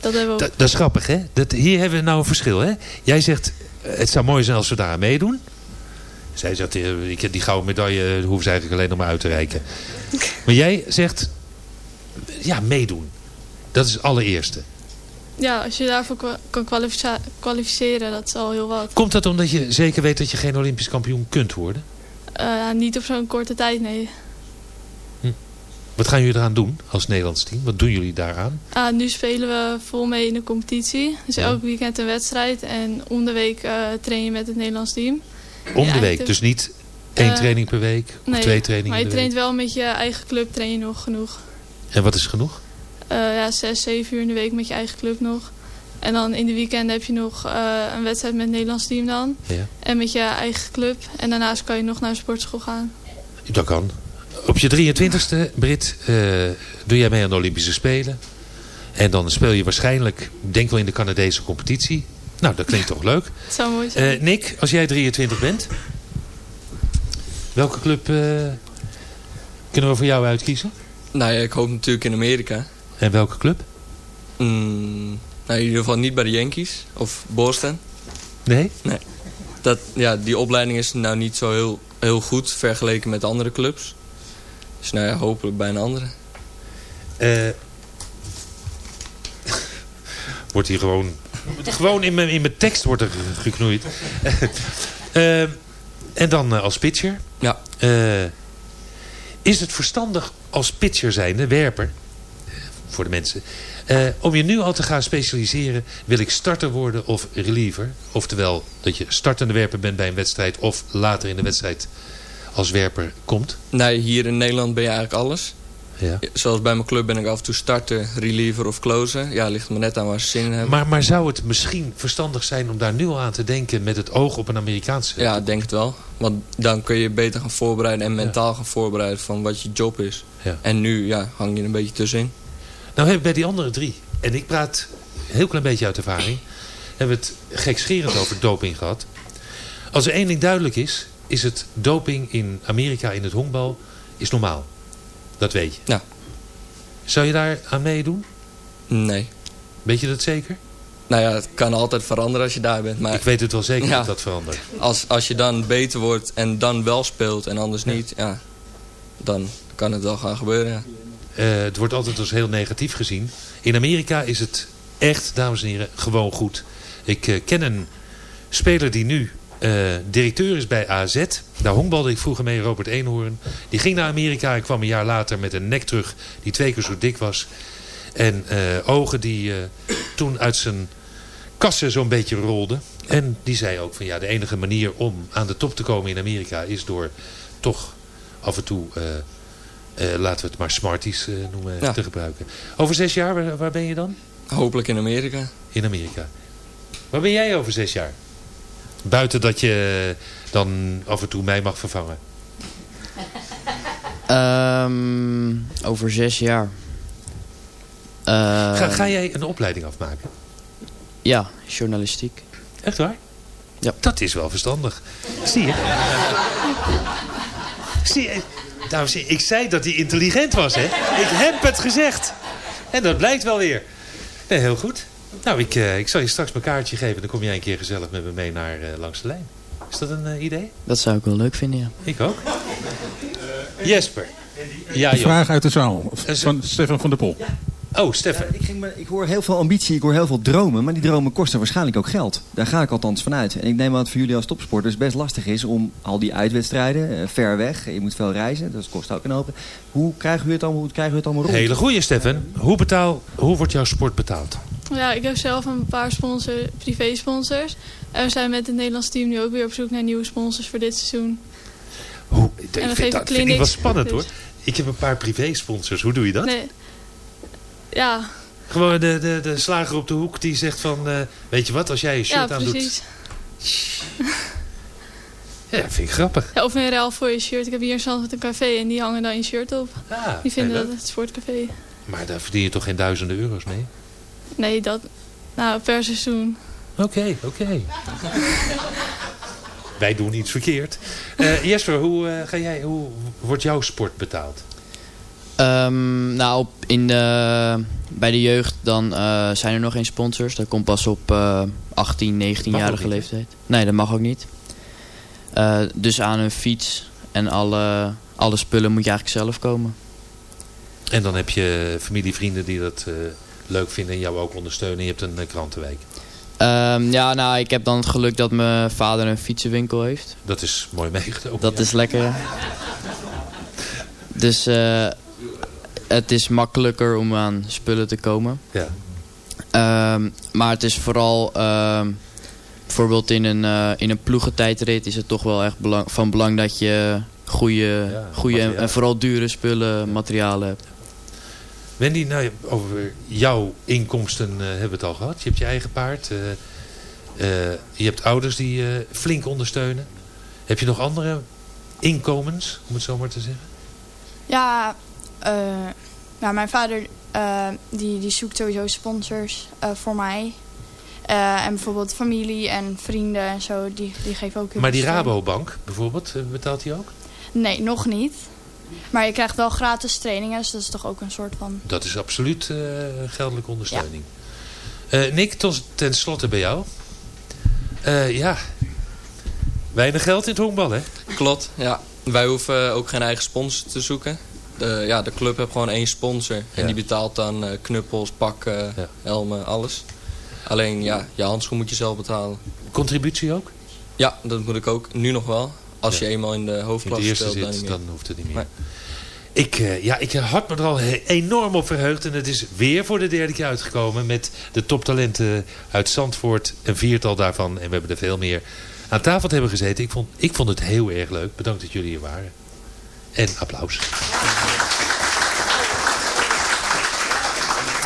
Dat hebben we ook. Dat, dat is grappig, hè? Dat, hier hebben we nou een verschil, hè? Jij zegt, eh, het zou mooi zijn als we daar aan meedoen. Zij zegt, eh, ik, die gouden medaille eh, hoeven ze eigenlijk alleen nog maar uit te reiken. Maar jij zegt, ja, meedoen. Dat is het allereerste. Ja, als je daarvoor kan kwalificeren, dat is al heel wat. Komt dat omdat je zeker weet dat je geen Olympisch kampioen kunt worden? Eh, niet op zo'n korte tijd, nee. Wat gaan jullie eraan doen als Nederlands team? Wat doen jullie daaraan? Ah, nu spelen we vol mee in de competitie. Dus Ja. elk weekend een wedstrijd. En om de week eh, train je met het Nederlands team. Om de week. Dus niet één Eh, training per week of Nee, twee trainingen maar je de traint wel met je eigen club, train je nog genoeg. En wat is genoeg? Eh, ja, zes, zeven uur in de week met je eigen club nog. En dan in de weekenden heb je nog eh, een wedstrijd met het Nederlands team dan. Ja. En met je eigen club. En daarnaast kan je nog naar een sportschool gaan. Dat kan. Op je 23ste, Brit, doe jij mee aan de Olympische Spelen. En dan speel je waarschijnlijk, denk wel in de Canadese competitie. Nou, dat klinkt toch leuk. Het zou mooi zijn. Eh, Nick, als jij 23 bent, welke club eh, kunnen we voor jou uitkiezen? Nou ja, ik hoop natuurlijk in Amerika. En welke club? Mm, nou, in ieder geval niet bij de Yankees of Boston. Nee? Dat, ja, die opleiding is nou niet zo heel, heel goed vergeleken met andere clubs. Dus nou ja, hopelijk bij een andere. Eh, wordt hier gewoon... Gewoon in mijn, in mijn tekst wordt er geknoeid. Eh, en dan eh, als pitcher. Ja. Eh, is het verstandig als pitcher zijnde, werper, voor de mensen, om je nu al te gaan specialiseren, wil ik starter worden of reliever? Oftewel, dat je startende werper bent bij een wedstrijd of later in de wedstrijd als werper komt. Nee, hier in Nederland ben je eigenlijk alles. Ja. Zoals bij mijn club ben ik af en toe starter, reliever of closer. Ja, ligt me net aan waar ze zin in hebben. Maar, maar zou het misschien verstandig zijn om daar nu al aan te denken met het oog op een Amerikaanse? Ja, ik denk het wel. Want dan kun je beter gaan voorbereiden en mentaal gaan voorbereiden van wat je job is. Ja. En nu ja, hang je een beetje tussenin. Nou heb ik bij die andere drie, en ik praat een heel klein beetje uit ervaring, hebben we het gekscherend over doping gehad. Als er één ding duidelijk is, is het doping in Amerika in het honkbal is normaal. Dat weet je. Ja. Zou je daar aan meedoen? Nee. Weet je dat zeker? Nou ja, het kan altijd veranderen als je daar bent. Maar Ik weet het wel zeker Ja. dat dat verandert. als, als je dan beter wordt en dan wel speelt en anders niet, ja, dan kan het wel gaan gebeuren. Ja. Eh, het wordt altijd als heel negatief gezien. In Amerika is het echt, dames en heren, gewoon goed. Ik eh, ken een speler die nu eh, directeur is bij AZ. Daar honkbalde ik vroeger mee, Robert Eenhoorn. Die ging naar Amerika en kwam een jaar later met een nek terug die twee keer zo dik was. En eh, ogen die eh, toen uit zijn kassen zo'n beetje rolden. En die zei ook van ja, de enige manier om aan de top te komen in Amerika is door toch af en toe... laten we het maar Smarties noemen, Ja. te gebruiken. Over zes jaar, waar, waar ben je dan? Hopelijk in Amerika. In Amerika. Waar ben jij over zes jaar? Buiten dat je dan af en toe mij mag vervangen. Ehm, over zes jaar. Ga, ga jij een opleiding afmaken? Ja, journalistiek. Echt waar? Ja. Dat is wel verstandig. Zie je? Zie je? Dames en heren, ik zei dat hij intelligent was, hè? Ik heb het gezegd. En dat blijkt wel weer. Nee, heel goed. Nou, ik, eh, ik zal je straks mijn kaartje geven. Dan kom jij een keer gezellig met me mee naar eh, Langs de Lijn. Is dat een eh, idee? Dat zou ik wel leuk vinden, ja. Ik ook. Jesper. Ja, Een vraag uit de zaal. Van Stefan van der Pol. Oh, Stefan. Ik, ging ik hoor heel veel ambitie, ik hoor heel veel dromen, maar die dromen kosten waarschijnlijk ook geld. Daar ga ik althans vanuit. En ik neem aan dat het voor jullie als topsporters best lastig is om al die uitwedstrijden, ver weg, je moet veel reizen, dat kost ook een hoop. Hoe krijgen we het allemaal, hoe krijgen we het allemaal rond? Hele goeie, Stefan. Hoe, betaal, hoe wordt jouw sport betaald? Ja, ik heb zelf een paar sponsor, privé-sponsors. En we zijn met het Nederlands team nu ook weer op zoek naar nieuwe sponsors voor dit seizoen. Hoe, ik dan vind geef dat vind ik wel spannend, hoor. dus- Ik heb een paar privé-sponsors. Hoe doe je dat? Nee. Ja, Gewoon de, de, de slager op de hoek die zegt van... eh, weet je wat, als jij een ja shirt aan doet... precies. Ja, dat vind ik grappig. Ja, of een ruil voor je shirt. Ik heb hier in Zandvoort een café en die hangen dan je shirt op. Ah, Die vinden dat leuk. het sportcafé. Maar daar verdien je toch geen duizenden euro's mee? Nee, dat... Nou, per seizoen. Oké, oké. Wij doen iets verkeerd. Eh, Jesper, hoe, eh, ga jij, hoe wordt jouw sport betaald? Ehm, nou, op, in de, bij de jeugd dan eh, zijn er nog geen sponsors. Dat komt pas op eh 18, 19-jarige Mag ook niet, hè? leeftijd. Nee, dat mag ook niet. Eh, dus aan een fiets en alle, alle spullen moet je eigenlijk zelf komen. En dan heb je familie, vrienden die dat eh, leuk vinden en jou ook ondersteunen. Je hebt een eh, krantenwijk. Ehm, ja, nou, ik heb dan het geluk dat mijn vader een fietsenwinkel heeft. Dat is mooi meegenomen. Dat ja. is lekker. ja. Dus eh, het is makkelijker om aan spullen te komen. Ja. Ehm, maar het is vooral, ehm, bijvoorbeeld in een, eh, in een ploegentijdrit is het toch wel echt belang, van belang dat je goede, Ja, goede en vooral dure spullen, materialen hebt. Wendy, nou, over jouw inkomsten uh, hebben we het al gehad. Je hebt je eigen paard. Uh, uh, je hebt ouders die flink ondersteunen. Heb je nog andere inkomens, om het zo maar te zeggen? Ja, nou, mijn vader die, die zoekt sowieso sponsors voor mij. en bijvoorbeeld familie en vrienden en zo, die, die geven ook Maar die Rabobank bijvoorbeeld, betaalt die ook? Nee, nog niet. Maar je krijgt wel gratis trainingen, dus dat is toch ook een soort van... Dat is absoluut uh, geldelijke ondersteuning. Ja. Uh, Nick, tot, ten slotte bij jou. Uh, ja, weinig geld in het honkbal, hè? Klopt, ja. Wij hoeven ook geen eigen sponsor te zoeken. De, ja, de club heeft gewoon één sponsor. En die betaalt dan knuppels, pakken, ja. helmen, alles. Alleen, ja, je handschoen moet je zelf betalen. Contributie ook? Ja, dat moet ik ook. Nu nog wel. Als je eenmaal in de hoofdklasse speelt, zit, dan, niet dan hoeft het niet meer. Ik, uh, ja, ik had me er al enorm op verheugd. En het is weer voor de derde keer uitgekomen. Met de toptalenten uit Zandvoort. Een viertal daarvan. En we hebben er veel meer aan tafel hebben gezeten. Ik vond, ik vond het heel erg leuk. Bedankt dat jullie hier waren. En applaus.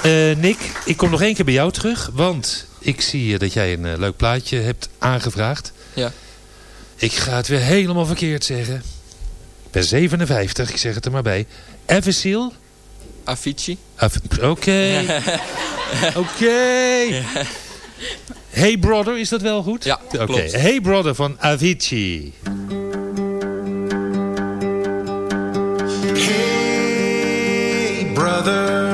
Uh, Nick, ik kom nog één keer bij jou terug. Want ik zie dat jij een leuk plaatje hebt aangevraagd. Ja. Ik ga het weer helemaal verkeerd zeggen. Ik ben 57, ik zeg het er maar bij. Everseal? Avicii. Oké. Oké. Hey Brother, is dat wel goed? Ja, Oké. Okay. Hey Brother van Avicii. Hey brother,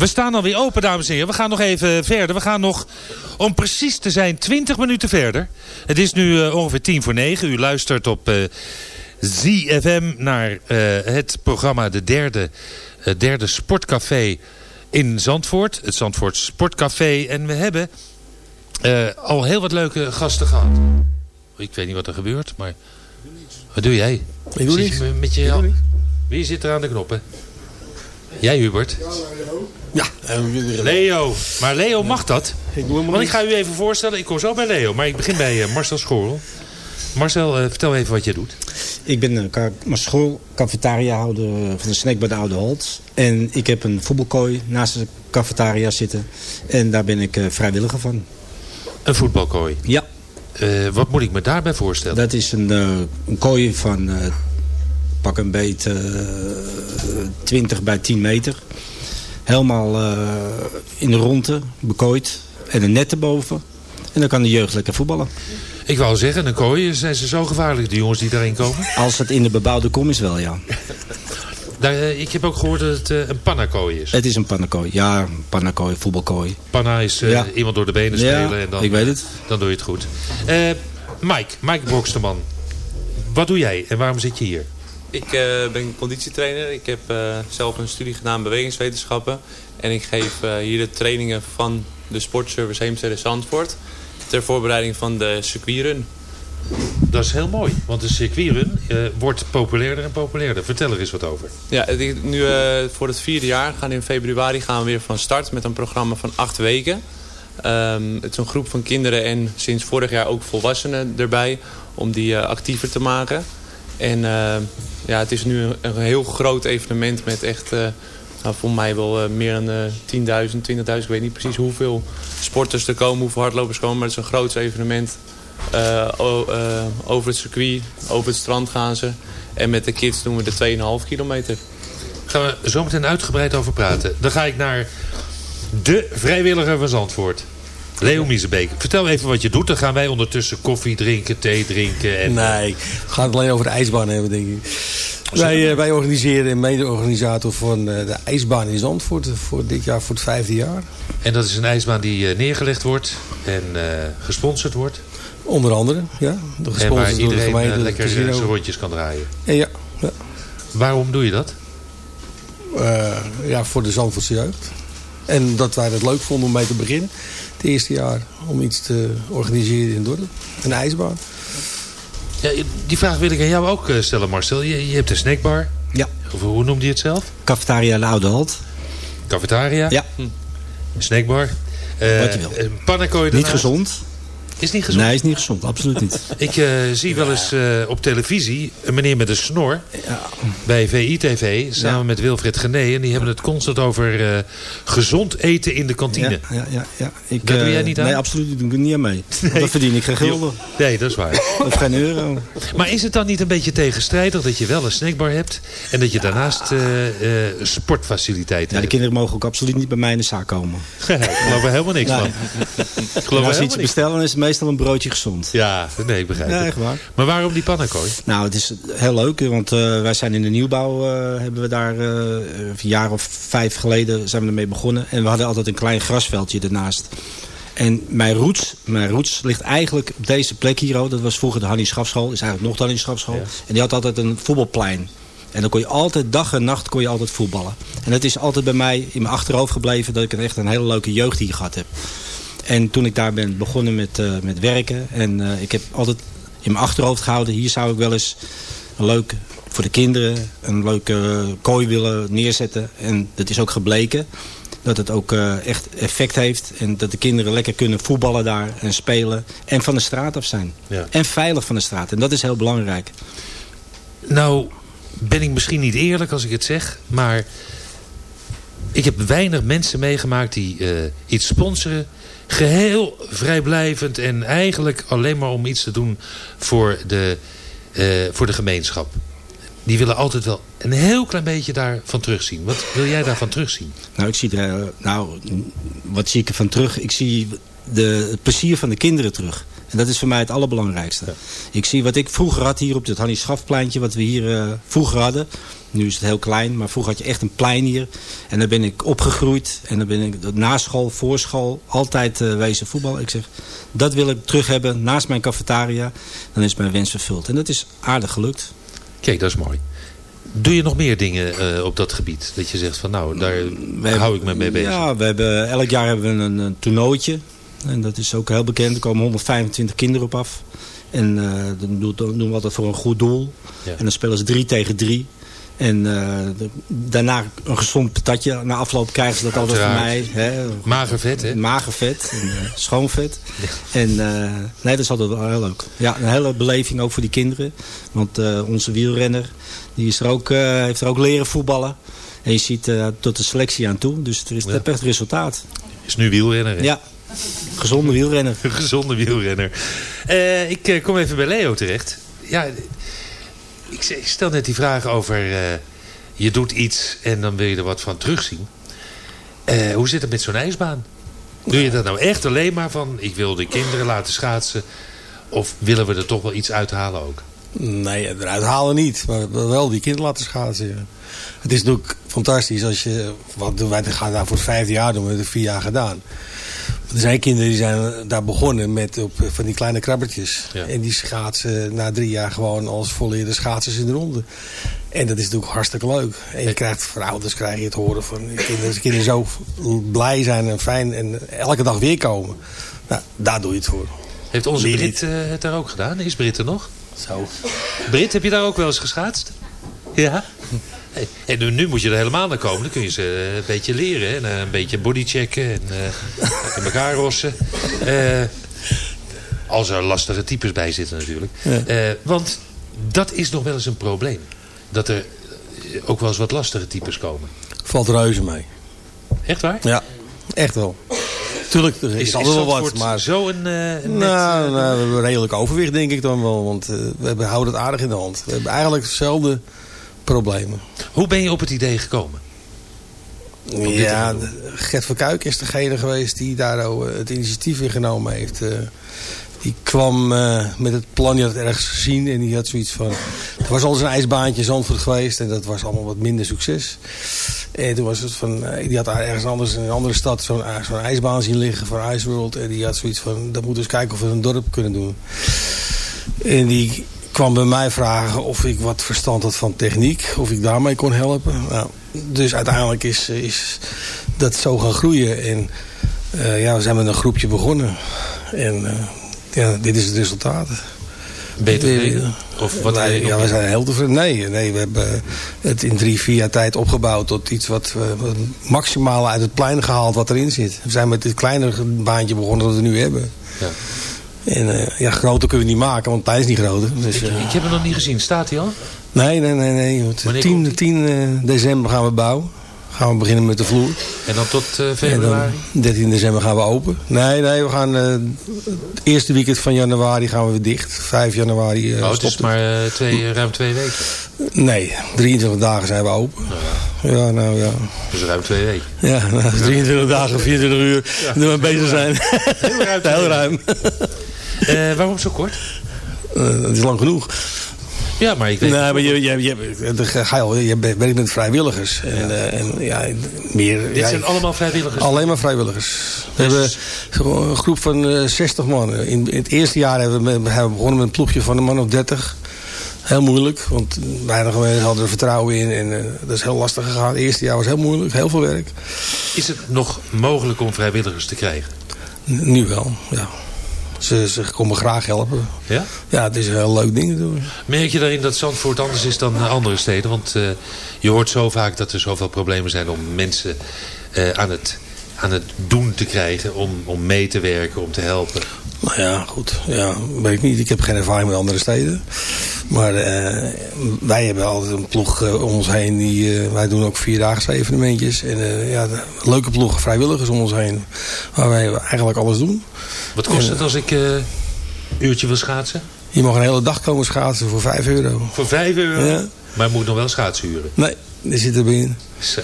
we staan alweer open, dames en heren. We gaan nog even verder. We gaan nog, om precies te zijn, 20 minuten verder. Het is nu uh, ongeveer tien voor negen. U luistert op uh, ZFM naar uh, het programma De Derde, derde Sportcafé in Zandvoort. Het Zandvoort Sportcafé. En we hebben al heel wat leuke gasten gehad. Ik weet niet wat er gebeurt, maar... Wat doe jij? Ik doe niks. Met je... Wie zit er aan de knoppen? Jij Hubert? Ja. Leo. Maar Leo mag dat. Ik doe Want ik ga u even voorstellen. Ik kom zo bij Leo. Maar ik begin bij uh, Marcel Schorl. Marcel, uh, vertel even wat jij doet. Ik ben uh, Marcel cafetariahouder van de snack bij de Oude Holt. En ik heb een voetbalkooi naast de cafetaria zitten. En daar ben ik vrijwilliger van. Een voetbalkooi? Ja. wat moet ik me daarbij voorstellen? Dat is een, een kooi van pak een beet uh, 20 bij 10 meter. Helemaal uh, in de ronde, bekooid. En een net erboven. En dan kan de jeugd lekker voetballen. Ik wou zeggen, een kooi, zijn ze zo gevaarlijk, die jongens die daarin komen? Als het in de bebouwde kom is wel, ja. Daar, uh, ik heb ook gehoord dat het uh, een pannakooi is. Het is een pannakooi, ja, een pannakooi, voetbalkooi. Panna is uh, ja. iemand door de benen spelen ja, en dan, ik weet het. dan doe je het goed. Mike, Mike Broksterman, wat doe jij en waarom zit je hier? Ik uh, ben conditietrainer. Ik heb uh, zelf een studie gedaan bewegingswetenschappen. En ik geef uh, hier de trainingen van de sportservice Heemstede Zandvoort. Ter voorbereiding van de circuitrun. Dat is heel mooi, want de circuitrun wordt populairder en populairder. Vertel er eens wat over. Ja, nu voor het vierde jaar gaan in februari gaan we weer van start met een programma van acht weken. Um, het is een groep van kinderen en sinds vorig jaar ook volwassenen erbij om die actiever te maken. En uh, ja, het is nu een, heel groot evenement met echt, uh, nou, voor mij wel uh, meer dan 10.000, 20.000. Ik weet niet precies hoeveel sporters er komen, hoeveel hardlopers komen. Maar het is een groot evenement. over het circuit, over het strand gaan ze. En met de kids doen we de 2,5 kilometer. Gaan we zo meteen uitgebreid over praten. Dan ga ik naar de vrijwilliger van Zandvoort. Leo Miezebeek, vertel even wat je doet. Dan gaan wij ondertussen koffie drinken, thee drinken. En... Nee, we gaan het alleen over de ijsbaan hebben, denk ik. Wij, uh, wij organiseren een mede-organisator van uh, de ijsbaan in Zandvoort. Voor dit jaar, voor het vijfde jaar. En dat is een ijsbaan die neergelegd wordt en gesponsord wordt? Onder andere, ja. De en waar iedereen de gemeente, lekker zijn rondjes kan draaien? En ja, ja. Waarom doe je dat? ja, voor de Zandvoortse jeugd. En dat wij het leuk vonden om mee te beginnen het eerste jaar om iets te organiseren in Dordrecht. Een ijsbaan. Ja, die vraag wil ik aan jou ook eh, stellen, Marcel. Je, je hebt een snackbar. Ja. Of hoe noemde je het zelf? Cafetaria de Oude Halt. Cafetaria? Ja. Hm. Snackbar. Uh, Wat je wil. Een pannenkooi Niet gezond. Is niet gezond? Nee, is niet gezond. Absoluut niet. Ik uh, zie wel eens uh, op televisie een meneer met een snor ja. bij VI-TV samen ja. met Wilfred Gené. En die hebben het constant over uh, gezond eten in de kantine. Ja, ja, ja. Ik, Daar doe jij niet aan? Nee, absoluut. Ik doe er niet aan mee. Nee. Dat verdien ik geen gulden. Nee, dat is waar. Of geen euro. Maar is het dan niet een beetje tegenstrijdig dat je wel een snackbar hebt en dat je daarnaast sportfaciliteiten hebt? Ja, de kinderen mogen ook absoluut niet bij mij in de zaak komen. ik geloof er helemaal niks nee. van. Ik geloof als ze iets bestellen is het meestal een broodje gezond. Ja, nee, ik begrijp ja, het. echt waar. Maar waarom die pannenkooi? Nou, het is heel leuk, want uh, wij zijn in de nieuwbouw, uh, hebben we daar uh, een jaar of vijf geleden zijn we ermee begonnen. En we hadden altijd een klein grasveldje ernaast. En mijn roots, mijn roots ligt eigenlijk op deze plek hier. Dat was vroeger de Hannie Schafschool, is eigenlijk nog de Hannie Schafschool. Ja. En die had altijd een voetbalplein. En dan kon je altijd, dag en nacht, kon je altijd voetballen. En het is altijd bij mij in mijn achterhoofd gebleven dat ik echt een hele leuke jeugd hier gehad heb. En toen ik daar ben begonnen met, uh, met werken. En uh, ik heb altijd in mijn achterhoofd gehouden. Hier zou ik wel eens een leuk, voor de kinderen, een leuke kooi willen neerzetten. En dat is ook gebleken. Dat het ook uh, echt effect heeft. En dat de kinderen lekker kunnen voetballen daar en spelen. En van de straat af zijn. Ja. En veilig van de straat. En dat is heel belangrijk. Nou ben ik misschien niet eerlijk als ik het zeg. Maar ik heb weinig mensen meegemaakt die iets sponsoren geheel vrijblijvend en eigenlijk alleen maar om iets te doen voor de, uh, voor de gemeenschap. Die willen altijd wel een heel klein beetje daarvan terugzien. Wat wil jij daarvan terugzien? Nou, ik zie er, nou, wat zie ik ervan terug? Ik zie de, het plezier van de kinderen terug. En dat is voor mij het allerbelangrijkste. Ik zie wat ik vroeger had hier op het Hannie Schafpleintje, wat we hier eh, vroeger hadden. Nu is het heel klein, maar vroeger had je echt een plein hier. En daar ben ik opgegroeid. En dan ben ik na school, voor school, altijd uh, wezen voetbal. Ik zeg, dat wil ik terug hebben naast mijn cafetaria. Dan is mijn wens vervuld. En dat is aardig gelukt. Kijk, dat is mooi. Doe je nog meer dingen uh, op dat gebied? Dat je zegt van nou, daar we hou ik me mee bezig. Ja, we hebben, elk jaar hebben we een, een toernooitje. En dat is ook heel bekend. Er komen 125 kinderen op af. En uh, dan doen we altijd voor een goed doel. Ja. En dan spelen ze drie tegen drie. En uh, de, daarna een gezond patatje. Na afloop krijgen ze dat altijd van mij. Hè. Mager vet, hè? Mager vet. En, uh, schoon vet. Ja. En uh, nee, dat is altijd wel heel leuk. Ja, een hele beleving ook voor die kinderen. Want onze wielrenner, die is er ook, heeft er ook leren voetballen. En je ziet tot de selectie aan toe. Dus er is ja. echt resultaat. Is nu wielrenner, hè? Ja. Gezonde wielrenner. Gezonde wielrenner. Uh, ik uh, kom even bij Leo terecht. Ja, ik, ik stel net die vraag over... Uh, je doet iets en dan wil je er wat van terugzien. hoe zit het met zo'n ijsbaan? Doe je dat nou echt alleen maar van... ik wil de kinderen laten schaatsen... of willen we er toch wel iets uithalen ook? Nee, eruit halen niet. Maar wel die kinderen laten schaatsen. Het is natuurlijk fantastisch als je... Wat, wij gaan daar voor het vijfde jaar doen. We hebben het vier jaar gedaan. Er zijn kinderen die zijn daar begonnen met op, van die kleine krabbertjes. Ja. En die schaatsen na drie jaar gewoon als volledige schaatsers in de ronde. En dat is natuurlijk hartstikke leuk. En je krijgt van ouders krijg je het horen van kinderen. De kinderen zo blij zijn en fijn en elke dag weer komen. Nou, daar doe je het voor. Heeft onze Brit uh, het daar ook gedaan? Is Brit er nog? Zo. Brit, heb je daar ook wel eens geschaatst? Ja? En nu, moet je er helemaal naar komen. Dan kun je ze een beetje leren. En een beetje bodychecken. En uh, in elkaar rossen. Uh, als er lastige types bij zitten natuurlijk. Ja. Uh, want dat is nog wel eens een probleem. Dat er ook wel eens wat lastige types komen. Valt reuze mee. Echt waar? Ja, echt wel. Tuurlijk, er is, is altijd wel wat. Maar zo een, uh, een nou, net, uh, nou, we hebben redelijk overwicht denk ik dan wel. Want uh, we houden het aardig in de hand. We hebben eigenlijk hetzelfde problemen. Hoe ben je op het idee gekomen? Ja, Gert van Kuik is degene geweest die daar het initiatief in genomen heeft. Die kwam uh, met het plan, die had het ergens gezien en die had zoiets van... Er was al eens een ijsbaantje in Zandvoort geweest en dat was allemaal wat minder succes. En toen was het van, die had daar ergens anders in een andere stad zo'n zo ijsbaan zien liggen voor Ice World. En die had zoiets van, dat moeten we eens kijken of we een dorp kunnen doen. En die kwam bij mij vragen of ik wat verstand had van techniek. Of ik daarmee kon helpen. Nou, dus uiteindelijk is, is dat zo gaan groeien. En uh, ja, we zijn met een groepje begonnen. En uh, ja, dit is het resultaat. Beter Of wat ja, we zijn heel tevreden. Nee, nee, we hebben het in drie, vier jaar tijd opgebouwd tot iets wat we maximaal uit het plein gehaald wat erin zit. We zijn met dit kleine baantje begonnen dat we nu hebben. Ja. En uh, ja, groter kunnen we niet maken, want hij is niet groter. Dus, ik, uh, ik heb hem nog niet gezien. Staat hij al? Nee, nee, nee. nee. 10, 10 december gaan we bouwen. Gaan we beginnen met de vloer. En dan tot uh, februari? Dan 13 december gaan we open. Nee, nee, we gaan uh, het eerste weekend van januari gaan we weer dicht. 5 januari uh, Oh, het is maar twee, ruim twee weken? Nee, 23 dagen zijn we open. Nou ja. ja, nou ja. Dus ruim twee weken? Ja, nou, 23 dagen, 24 uur. Ja. We bezig zijn. Heel ruim. Heel ruim. Waarom zo kort? het is lang genoeg. Ja, maar ik weet... Nee, maar je, je, je, je, je werkt met vrijwilligers. En, ja. Uh, en ja, meer... Dit ja, zijn allemaal vrijwilligers? Alleen maar vrijwilligers. We dus... hebben een groep van uh, 60 man. In, in, het eerste jaar hebben we, hebben we begonnen met een ploegje van een man of 30. Heel moeilijk, want weinig mensen hadden er vertrouwen in. En uh, dat is heel lastig gegaan. Het eerste jaar was heel moeilijk, heel veel werk. Is het nog mogelijk om vrijwilligers te krijgen? N nu wel, ja. Ze, ze komen graag helpen. Ja? Ja, het is een heel leuk ding doen. Merk je daarin dat Zandvoort anders is dan andere steden? Want uh, je hoort zo vaak dat er zoveel problemen zijn om mensen uh, aan, het, aan het doen te krijgen. Om, om mee te werken, om te helpen. Nou ja, goed. Ja, weet ik niet. Ik heb geen ervaring met andere steden. Maar uh, wij hebben altijd een ploeg uh, om ons heen. Die, uh, wij doen ook vierdaagse evenementjes. En ja, leuke ploegen, vrijwilligers om ons heen. Waar wij eigenlijk alles doen. Wat kost en, het als ik een uurtje wil schaatsen? Je mag een hele dag komen schaatsen voor 5 euro. Voor 5 euro? Ja. Maar je moet nog wel schaatsen huren? Nee, die zit erbij in. Zo.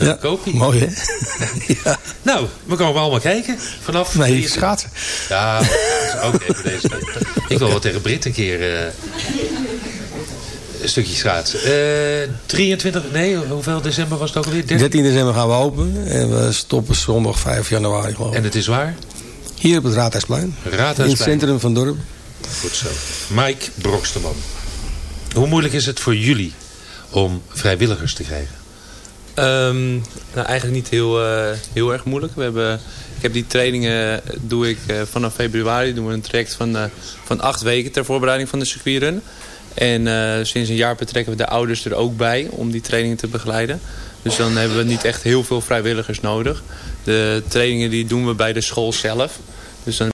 Ja, mooi hè? Nou, we komen allemaal kijken. Vanaf... Nee, 23 schaatsen. Ja, dat is ook even deze. Ik wil wel tegen Brit een keer eh, een stukje schaatsen. Eh 23, nee, hoeveel december was het ook alweer? 13? 13 december gaan we open. En we stoppen zondag 5 januari geloof ik. En het is waar? Hier op het Raadhuisplein. Raadhuisplein. In het centrum van Dorp. Goed zo. Mike Broksterman. Hoe moeilijk is het voor jullie om vrijwilligers te krijgen? Ehm, nou, eigenlijk niet heel, eh, heel erg moeilijk. We hebben, ik heb die trainingen doe ik eh, vanaf februari. Doen we een traject van, eh, van acht weken ter voorbereiding van de circuitrun. En sinds een jaar betrekken we de ouders er ook bij om die trainingen te begeleiden. Dus dan hebben we niet echt heel veel vrijwilligers nodig. De trainingen die doen we bij de school zelf. Dus dan